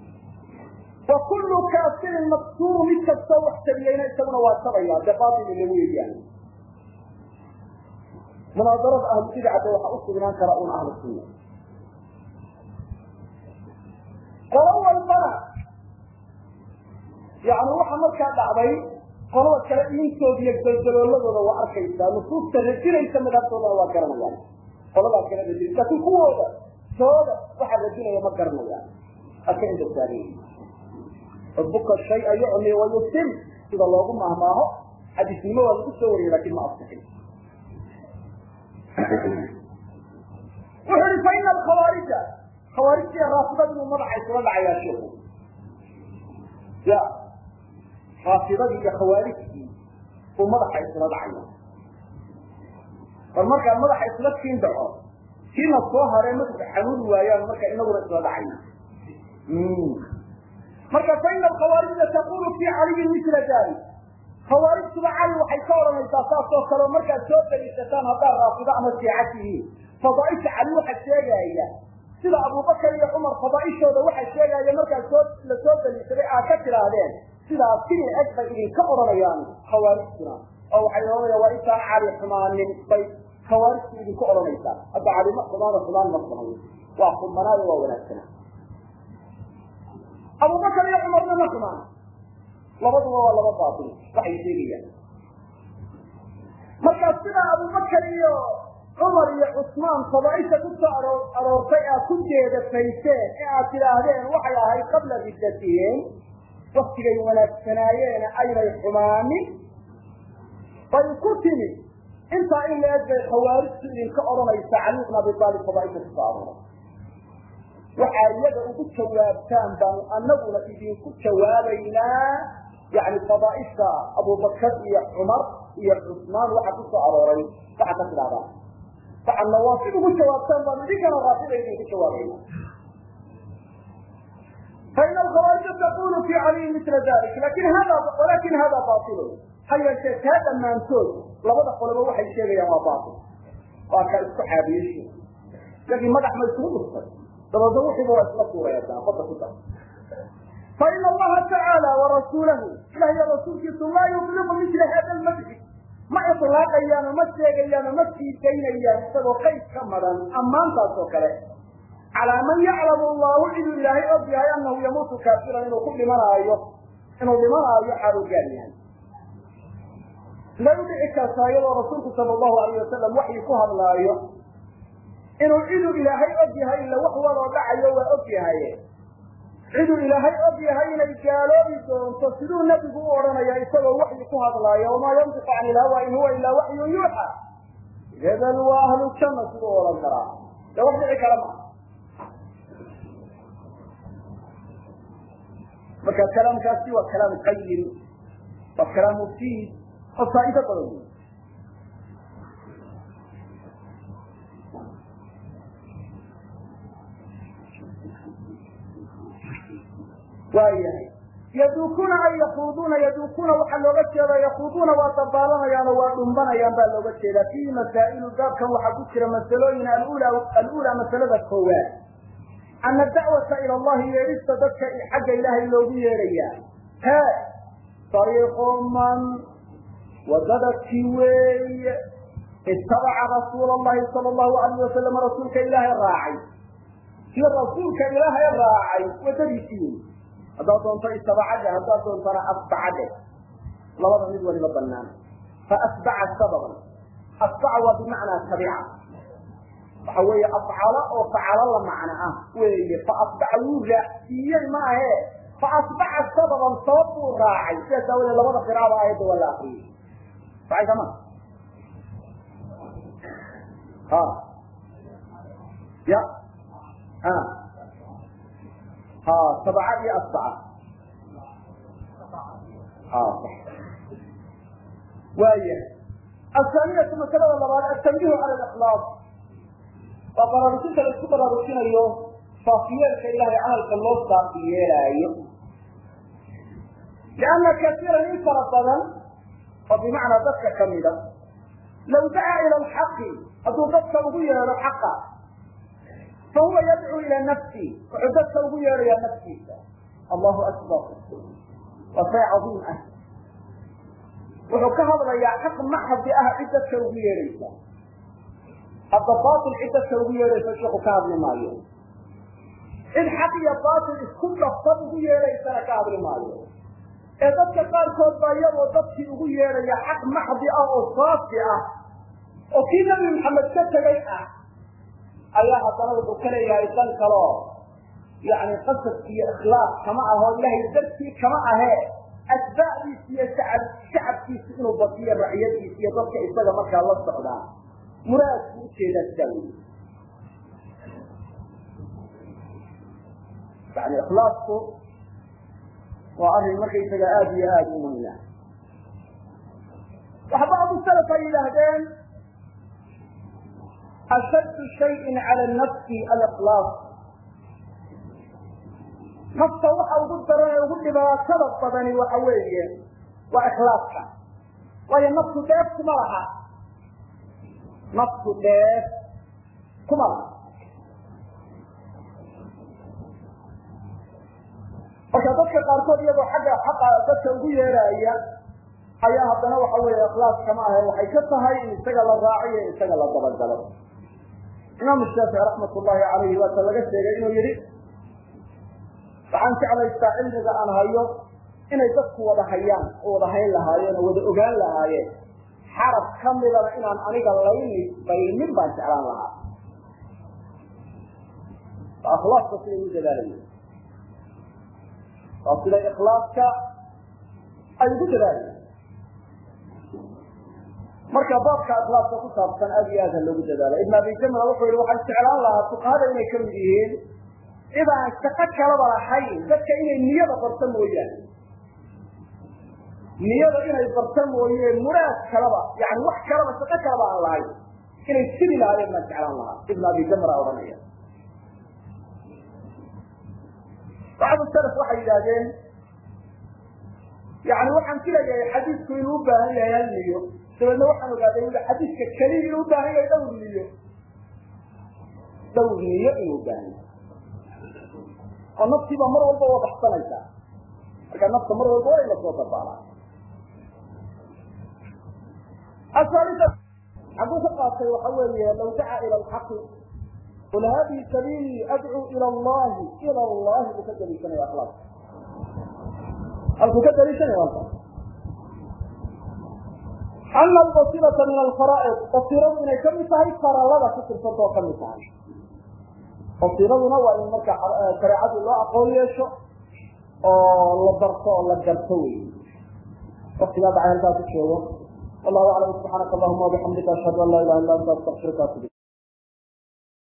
wa kullu kaasirin maksuuru mid kastoo wax tabiyeyna isaguna waa tabaya dee baatili lagu yeeyaan munaadarada ahlubidcada waxaa u sugnaan kara un ahlu sunna qolo walbana yani waxa markaa dhacday qolada kale iminkoodiiyo daldalooladooda waa arkaysaa nusuusta rajinaysa madhabtoodana waa garanayaan. Qoladaa kale rajinay laakiin kuwooda tooda waxa rajinaya ma garanayaan. Aka inta xubuka shaya yucmi wayusim sida loogu mahmaaho xadiisnimo waa lagu soo wariyay laakiin ma asixin wuxu ihi faina alkhawaarija khawaarijtiiyo raafidada inuu madaxa isula dhacayaa sheeku ya raafidadii iyo khawaarijtii uu madaxa isula dhacaya bal markaan madaxa isla kiin dhaco kiina soo haree madaxa xanuuni waayaan marka inaguna isla dhacayna marka faina alkhawaarija taqulu fi caliyin mila dalik khawaarijtuba cali waxay ka odhanaysaa saas oo kale markaad soo daliishataan haddaad raafido ama siica tihiin. Fadaaisha cali waxa sheegaya sida abubakar iyo cumar fadaaishooda waxa sheegaya markaad soo la soo daliishaday ka tidhaahdeen sidaas sidii eg bay idinka odhanayaan khawaarijtuna. Oo waxay odhanayaan waa intaan cali xumaanin. Bay khawaarijtu idinku odhanaysaa hadda calima xumaano xumaan ma samayo waa xumanaayo waa wanaagsana abubakar iyo cumarna ma xumaan labaduba waa laba baatil waxay sheegayaan. Marka sida abubakar iyo cumar iyo cusmaan fadaaisha ku soo aro aroortay aad ku jeedafayseen ee aad tidhaahdeen waxay ahayd qabla riddatihim waktigay wanaagsanaayeen aynay xumaanin bay ku timi intaa in la eg bay khawaarijtu idinka odhanaysa cali bn abi aalib fadaaisha ku soo waxaa iyaga ugu jawaabtaan baanu anaguna idinku jawaabaynaa yani fadaaisha abubakar iyo cumar iyo cusmaan waxa ku arooray. Waxa ka tidhahdaan waxaad nawaafid ugu jawaabtaan baanu idinkana raafida idinku jawaabayna fain alkhawaarija taqulu fi caliyin mila dalik laakiin hada walakin hada bailun ha yeeshee dhammaantood labada qoloba waxay sheegayaan waa bail waa ka isku xaabiyesho isagii madax ma isugu dhuftay dabeedna wixiiba waa isla tuurayaan badda ku dar fain allaha tacaala warasuulahu ilah rasuulkiisu laa yubliqu mila hada lmadxi ma ilaaqayaan oo ma sheegayaan oo ma siidaynayaan isagoo qayb ka madan ammaantaas oo kale calaa man yaclamu allahu ciduu ilaahay og yahay anahu yamuutu kaafiran inuu ku dhimanaayo inuu dhimanaayo xaaluu gaar yahay siday u dhici kartaa iyadoo rasuulku sala allahu alayh wasalam waxyi ku hadlaayo inuu ciduu ilaahay og yahay ila wax waloo dhacayo waa og yahaye. Ciduu ilaahay og yahay inay gaaloobi doonto siduu nebigu u odhanaya isagoo waxyi ku hadlaayo wamaa yantiqu can ilhawa in huwa ilaa waxyun yuuxa. Hebel waa ahlu janna siduu odhan karaa. De wax dhici kara maa marka kalaamkaasi waa kalaam qayim waa kalaam mufiid oo faa'ido badan waayahay yaduukuna ay yakuuduuna yaduukuna waxaa looga jeeda yakuuduuna waa dabaalanayaan waa dhumbanayaan baa looga jeedaa. Fiihi masaa'ilu baabkan waxaa ku jira masalooyin alula masalada koowaad. Ana dacwata ila allahi yeedhista dadka xagga ilaahay loogu yeedhayaa he ariiqu man wadadadkii weeye. Itabaca rasuula allahi sala allahu alayh wasalam rasuulka ilaahay raacay. Kii rasuulka ilaahay raacay wadadiisii. wey haddaad doonto itabacade haddaad doontana asbacade labada mid waliba banaan faasbaca sababan. Asbaca waa bimacnaa tabica waxa weeye afcala oo facalo la macno ah. Weeye faasbaca wuu raacsiiyey maahe faasbaca sababan sabab buu raacay. Sidaas aawadee labada qiraaba aayadda waa la akriyey saay kama ha. Ya sabca iyo asbaca waayahay ahaaniyatu masalada labaad atanbihu cala ikhlaas waa baraarujinta la isku baraarujinayo saafiyeelka ilahay camalka loo saafi yeelaayo lianna kasiiran in fara badan oo bimacnaa dadka kamida law dacaa ila alxaqi hadduu dadka ugu yeedho xaqa fahuwa yadcuu ila nafsi wuxuu dadka ugu yeedhayaa naftiisa allahu akbar waa shay cadiim ah wuxuu ka hadlayaa xaq maxadi ah cid dadka ugu yeedhaysa hadda baatil cid dadka ugu yeedhaysa sheeku ka hadli maayo cid xaq iyo baatil isku dhafsan ugu yeedhaysana ka hadli maayo ee dadka qaarkood baa iyagoo dadkii ugu yeedhaya xaq maxdi ah oo saafi ah oo kii nabi maxamed ka tegay ah ayaa haddana wuxuu ka leeyahay dan kaloo yani qasadki iyo ikhlaaq kama aho ilahay dartii kama ahee atbaacdiisi iyo shacab shacabkiisi inuu badiyo raciyadiisi iyo dadka isaga markaa la socdaa. Muraadku u jeedaa sidaa wey yani ikhlaasku waa arrin markaysaga aada iyo aada u muhima waxa bacdu salaf ay yidhaahdeen ashaddu shayin cala nafsi aliklaas nafta waxa ugu daran ee ugu dhibaatada badani waxa weeye waa ikhlaaska waayo naftu dheef kuma laha naftu dheef kuma laha marka dadka qaarkood iyagoo xagga xaqa dadka ugu yeeraya ayaa haddana waxa weeye ikhlaas kama ahe waxay ka tahay in isaga la raaciyo isaga la dabagalo imaamu shaafici raxmat ullahi calayhi waata laga sheegay inuu yihi waxaan jeclaystaa cilmiga aan hayo inay dadku wada hayaan oo wada hayn lahaayeen oo wada ogaan lahaayeen. Xaraf kamidana inaan aniga layni baylmin baan jeclaan lahaa. Waa ikhlaaska siday u dadaalaya waa sida ikhlaaska ay ugu dadaalaya marka baabka ikhlaaska ku saabsan aad iyo aad ha loogu dadaala ibn abi jamra wuxuu yihi waxaan jeclaan lahaa fuqahada inay ka mid yihiin cid aan shaqo kalaba lahayn dadka inay niyada barta mooyaane. Niyada inay barta mooye muraad kalaba yani wax kalaba shaqo kalaba aan lahayn inay sidi lahaayeen baan jeclaan lahaa. Ibn abi jamra odhanaya. Bacdu salaf waxay yidhaahdeen yani waxaan filayahay xadiidku inuu u baahan yahay hal niyo dabeedna waxaan ogaaday ui xadiidka keliya inuu ubaahan yahay dhowr niyo inuu ubaahan yahay. Oo naftiiba mar walba waa baxsanaysaa. Marka nafta mar walba waa in la soo dabaalaa asalisa xagguu ka qaatay waxa weeye law dacaa ila alxaqi qul hadihi sabiilii adcuu ila allahi ila allahi. Buu ka daliishanaya akhlaaq halkuu ka daliishanaya ana albasirata min alfaraa'id basiradu inay ka mid tahay farallada ku tirsantoo ka mid tahay basiraduna waa in marka shareecadu loo aqoon yeesho oo la barto oo la garto wey waktigaa bacay halkaa ku joogo wallahu aclam subxaanaka allahuma wabixamdika ashhadu an laa ilaha illa anta astaqfiruka